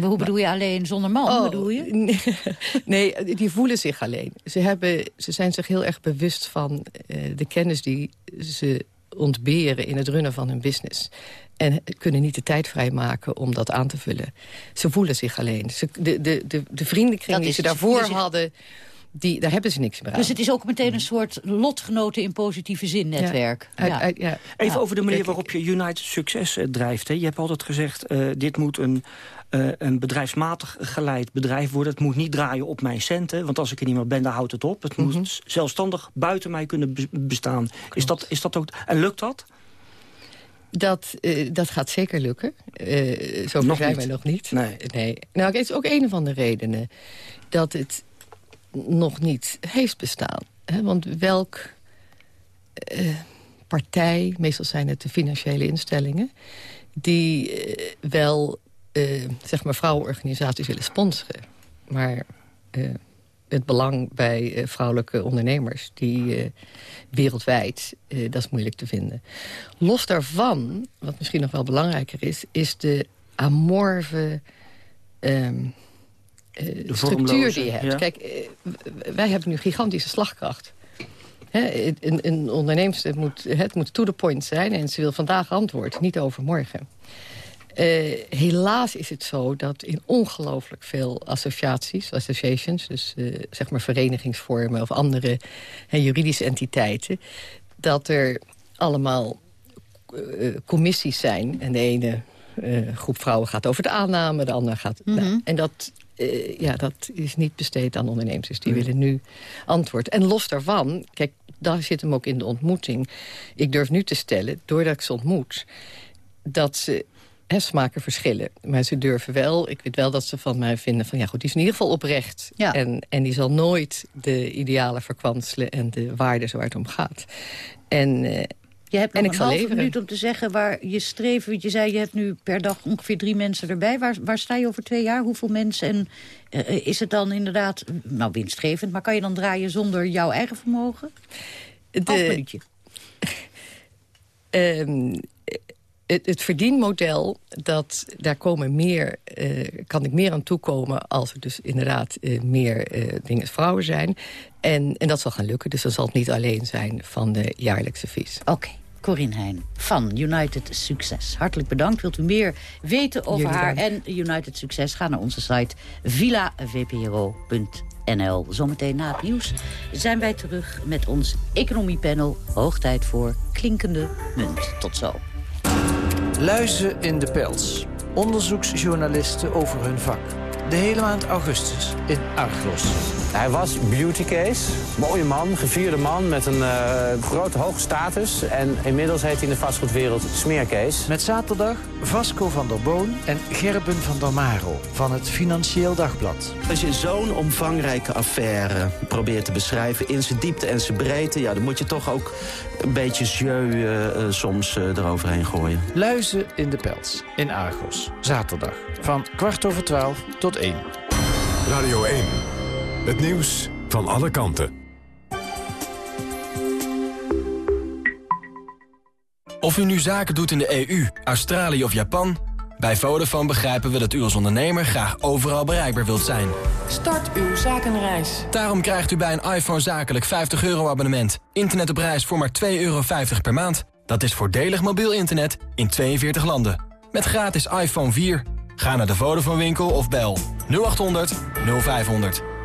Hoe bedoel je alleen zonder man? Oh, bedoel je? Nee, die voelen zich alleen. Ze, hebben, ze zijn zich heel erg bewust van eh, de kennis die ze ontberen in het runnen van hun business. En kunnen niet de tijd vrijmaken om dat aan te vullen. Ze voelen zich alleen. Ze, de, de, de, de vriendenkring die ze daarvoor zich- hadden, die, daar hebben ze niks meer aan. Dus het is ook meteen een soort lotgenoten in positieve zin netwerk. Ja, uit- uit- ja. Even Ja. over de manier waarop je United Success eh, drijft. Hè. Je hebt altijd gezegd, eh, dit moet een, eh, een bedrijfsmatig geleid bedrijf worden. Het moet niet draaien op mijn centen. Want als ik er niet meer ben, dan houdt het op. Het Mhm. moet zelfstandig buiten mij kunnen be- bestaan. Is dat, is dat ook, en lukt dat? Dat, eh, dat gaat zeker lukken. Eh zover Nog zijn wij nog niet. Nee. nee. Nou, het is ook een van de redenen dat het nog niet heeft bestaan. Hè? Want welk eh, partij, meestal zijn het de financiële instellingen... die eh, wel eh, zeg maar vrouwenorganisaties willen sponsoren. Maar eh, het belang bij eh, vrouwelijke ondernemers... die eh, wereldwijd, eh, dat is moeilijk te vinden. Los daarvan, wat misschien nog wel belangrijker is... is de amorfe ehm, eh, structuur die je hebt. ja. Kijk, wij hebben nu gigantische slagkracht. Een, een onderneemster moet, het moet to the point zijn... en ze wil vandaag antwoord, niet overmorgen. Eh, helaas is het zo dat in ongelooflijk veel associaties, associations... dus eh, zeg maar verenigingsvormen of andere juridische entiteiten... dat er allemaal eh, commissies zijn. En de ene groep vrouwen gaat over de aanname, de andere gaat... nou, en dat, ja, dat is niet besteed aan ondernemers. Die willen nu antwoord. En los daarvan, kijk, daar zit hem ook in de ontmoeting. Ik durf nu te stellen, doordat ik ze ontmoet... dat ze hè, smaken verschillen. Maar ze durven wel, ik weet wel dat ze van mij vinden... van ja goed, die is in ieder geval oprecht. En, en die zal nooit de idealen verkwanselen... en de waarden waar het om gaat. En, eh, Je hebt en nog ik een zal halve leveren. minuut om te zeggen waar je. Want je zei, je hebt nu per dag ongeveer drie mensen erbij. Waar, waar sta je over twee jaar? Hoeveel mensen? En eh, is het dan inderdaad, nou winstgevend... maar kan je dan draaien zonder jouw eigen vermogen? Half minuutje. Ehm, het, het verdienmodel, dat, daar komen meer, eh, kan ik meer aan toekomen... als er dus inderdaad eh, meer eh dingen vrouwen zijn. En, en dat zal gaan lukken, dus dat zal het niet alleen zijn van de jaarlijkse vies. Oké. Corinne Heijn van United Succes. Hartelijk bedankt. Wilt u meer weten over Jullie haar dank. en United Succes? Ga naar onze site villavpro.nl. Zometeen na het nieuws zijn wij terug met ons economiepanel. Hoog tijd voor klinkende munt. Tot zo. Luizen in de pels. Onderzoeksjournalisten over hun vak. De hele maand augustus in Argos. Hij was beauty case. Mooie man, gevierde man met een eh, grote hoge status. En inmiddels heet hij in de vastgoedwereld smeercase. Met zaterdag Vasco van der Boon en Gerben van der Marel van het Financieel Dagblad. Als je zo'n omvangrijke affaire probeert te beschrijven... in zijn diepte en zijn breedte... Ja, dan moet je toch ook een beetje jeu eh, eh, soms eh, eroverheen gooien. Luizen in de pels in Argos. Zaterdag van kwart over twaalf tot één. Radio 1. Het nieuws van alle kanten. Of u nu zaken doet in de EU, Australië of Japan... bij Vodafone begrijpen we dat u als ondernemer graag overal bereikbaar wilt zijn. Start uw zakenreis. Daarom krijgt u bij een iPhone zakelijk 50 euro abonnement. Internet op reis voor maar 2,50 euro per maand. Dat is voordelig mobiel internet in 42 landen. Met gratis iPhone 4. Ga naar de Vodafone winkel of bel 0800 0500.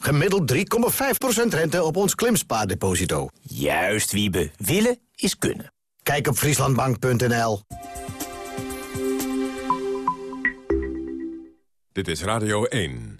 Gemiddeld 3,5% rente op ons klimspaardeposito. Juist, Wiebe. Willen is kunnen. Kijk op frieslandbank.nl. Dit is Radio 1.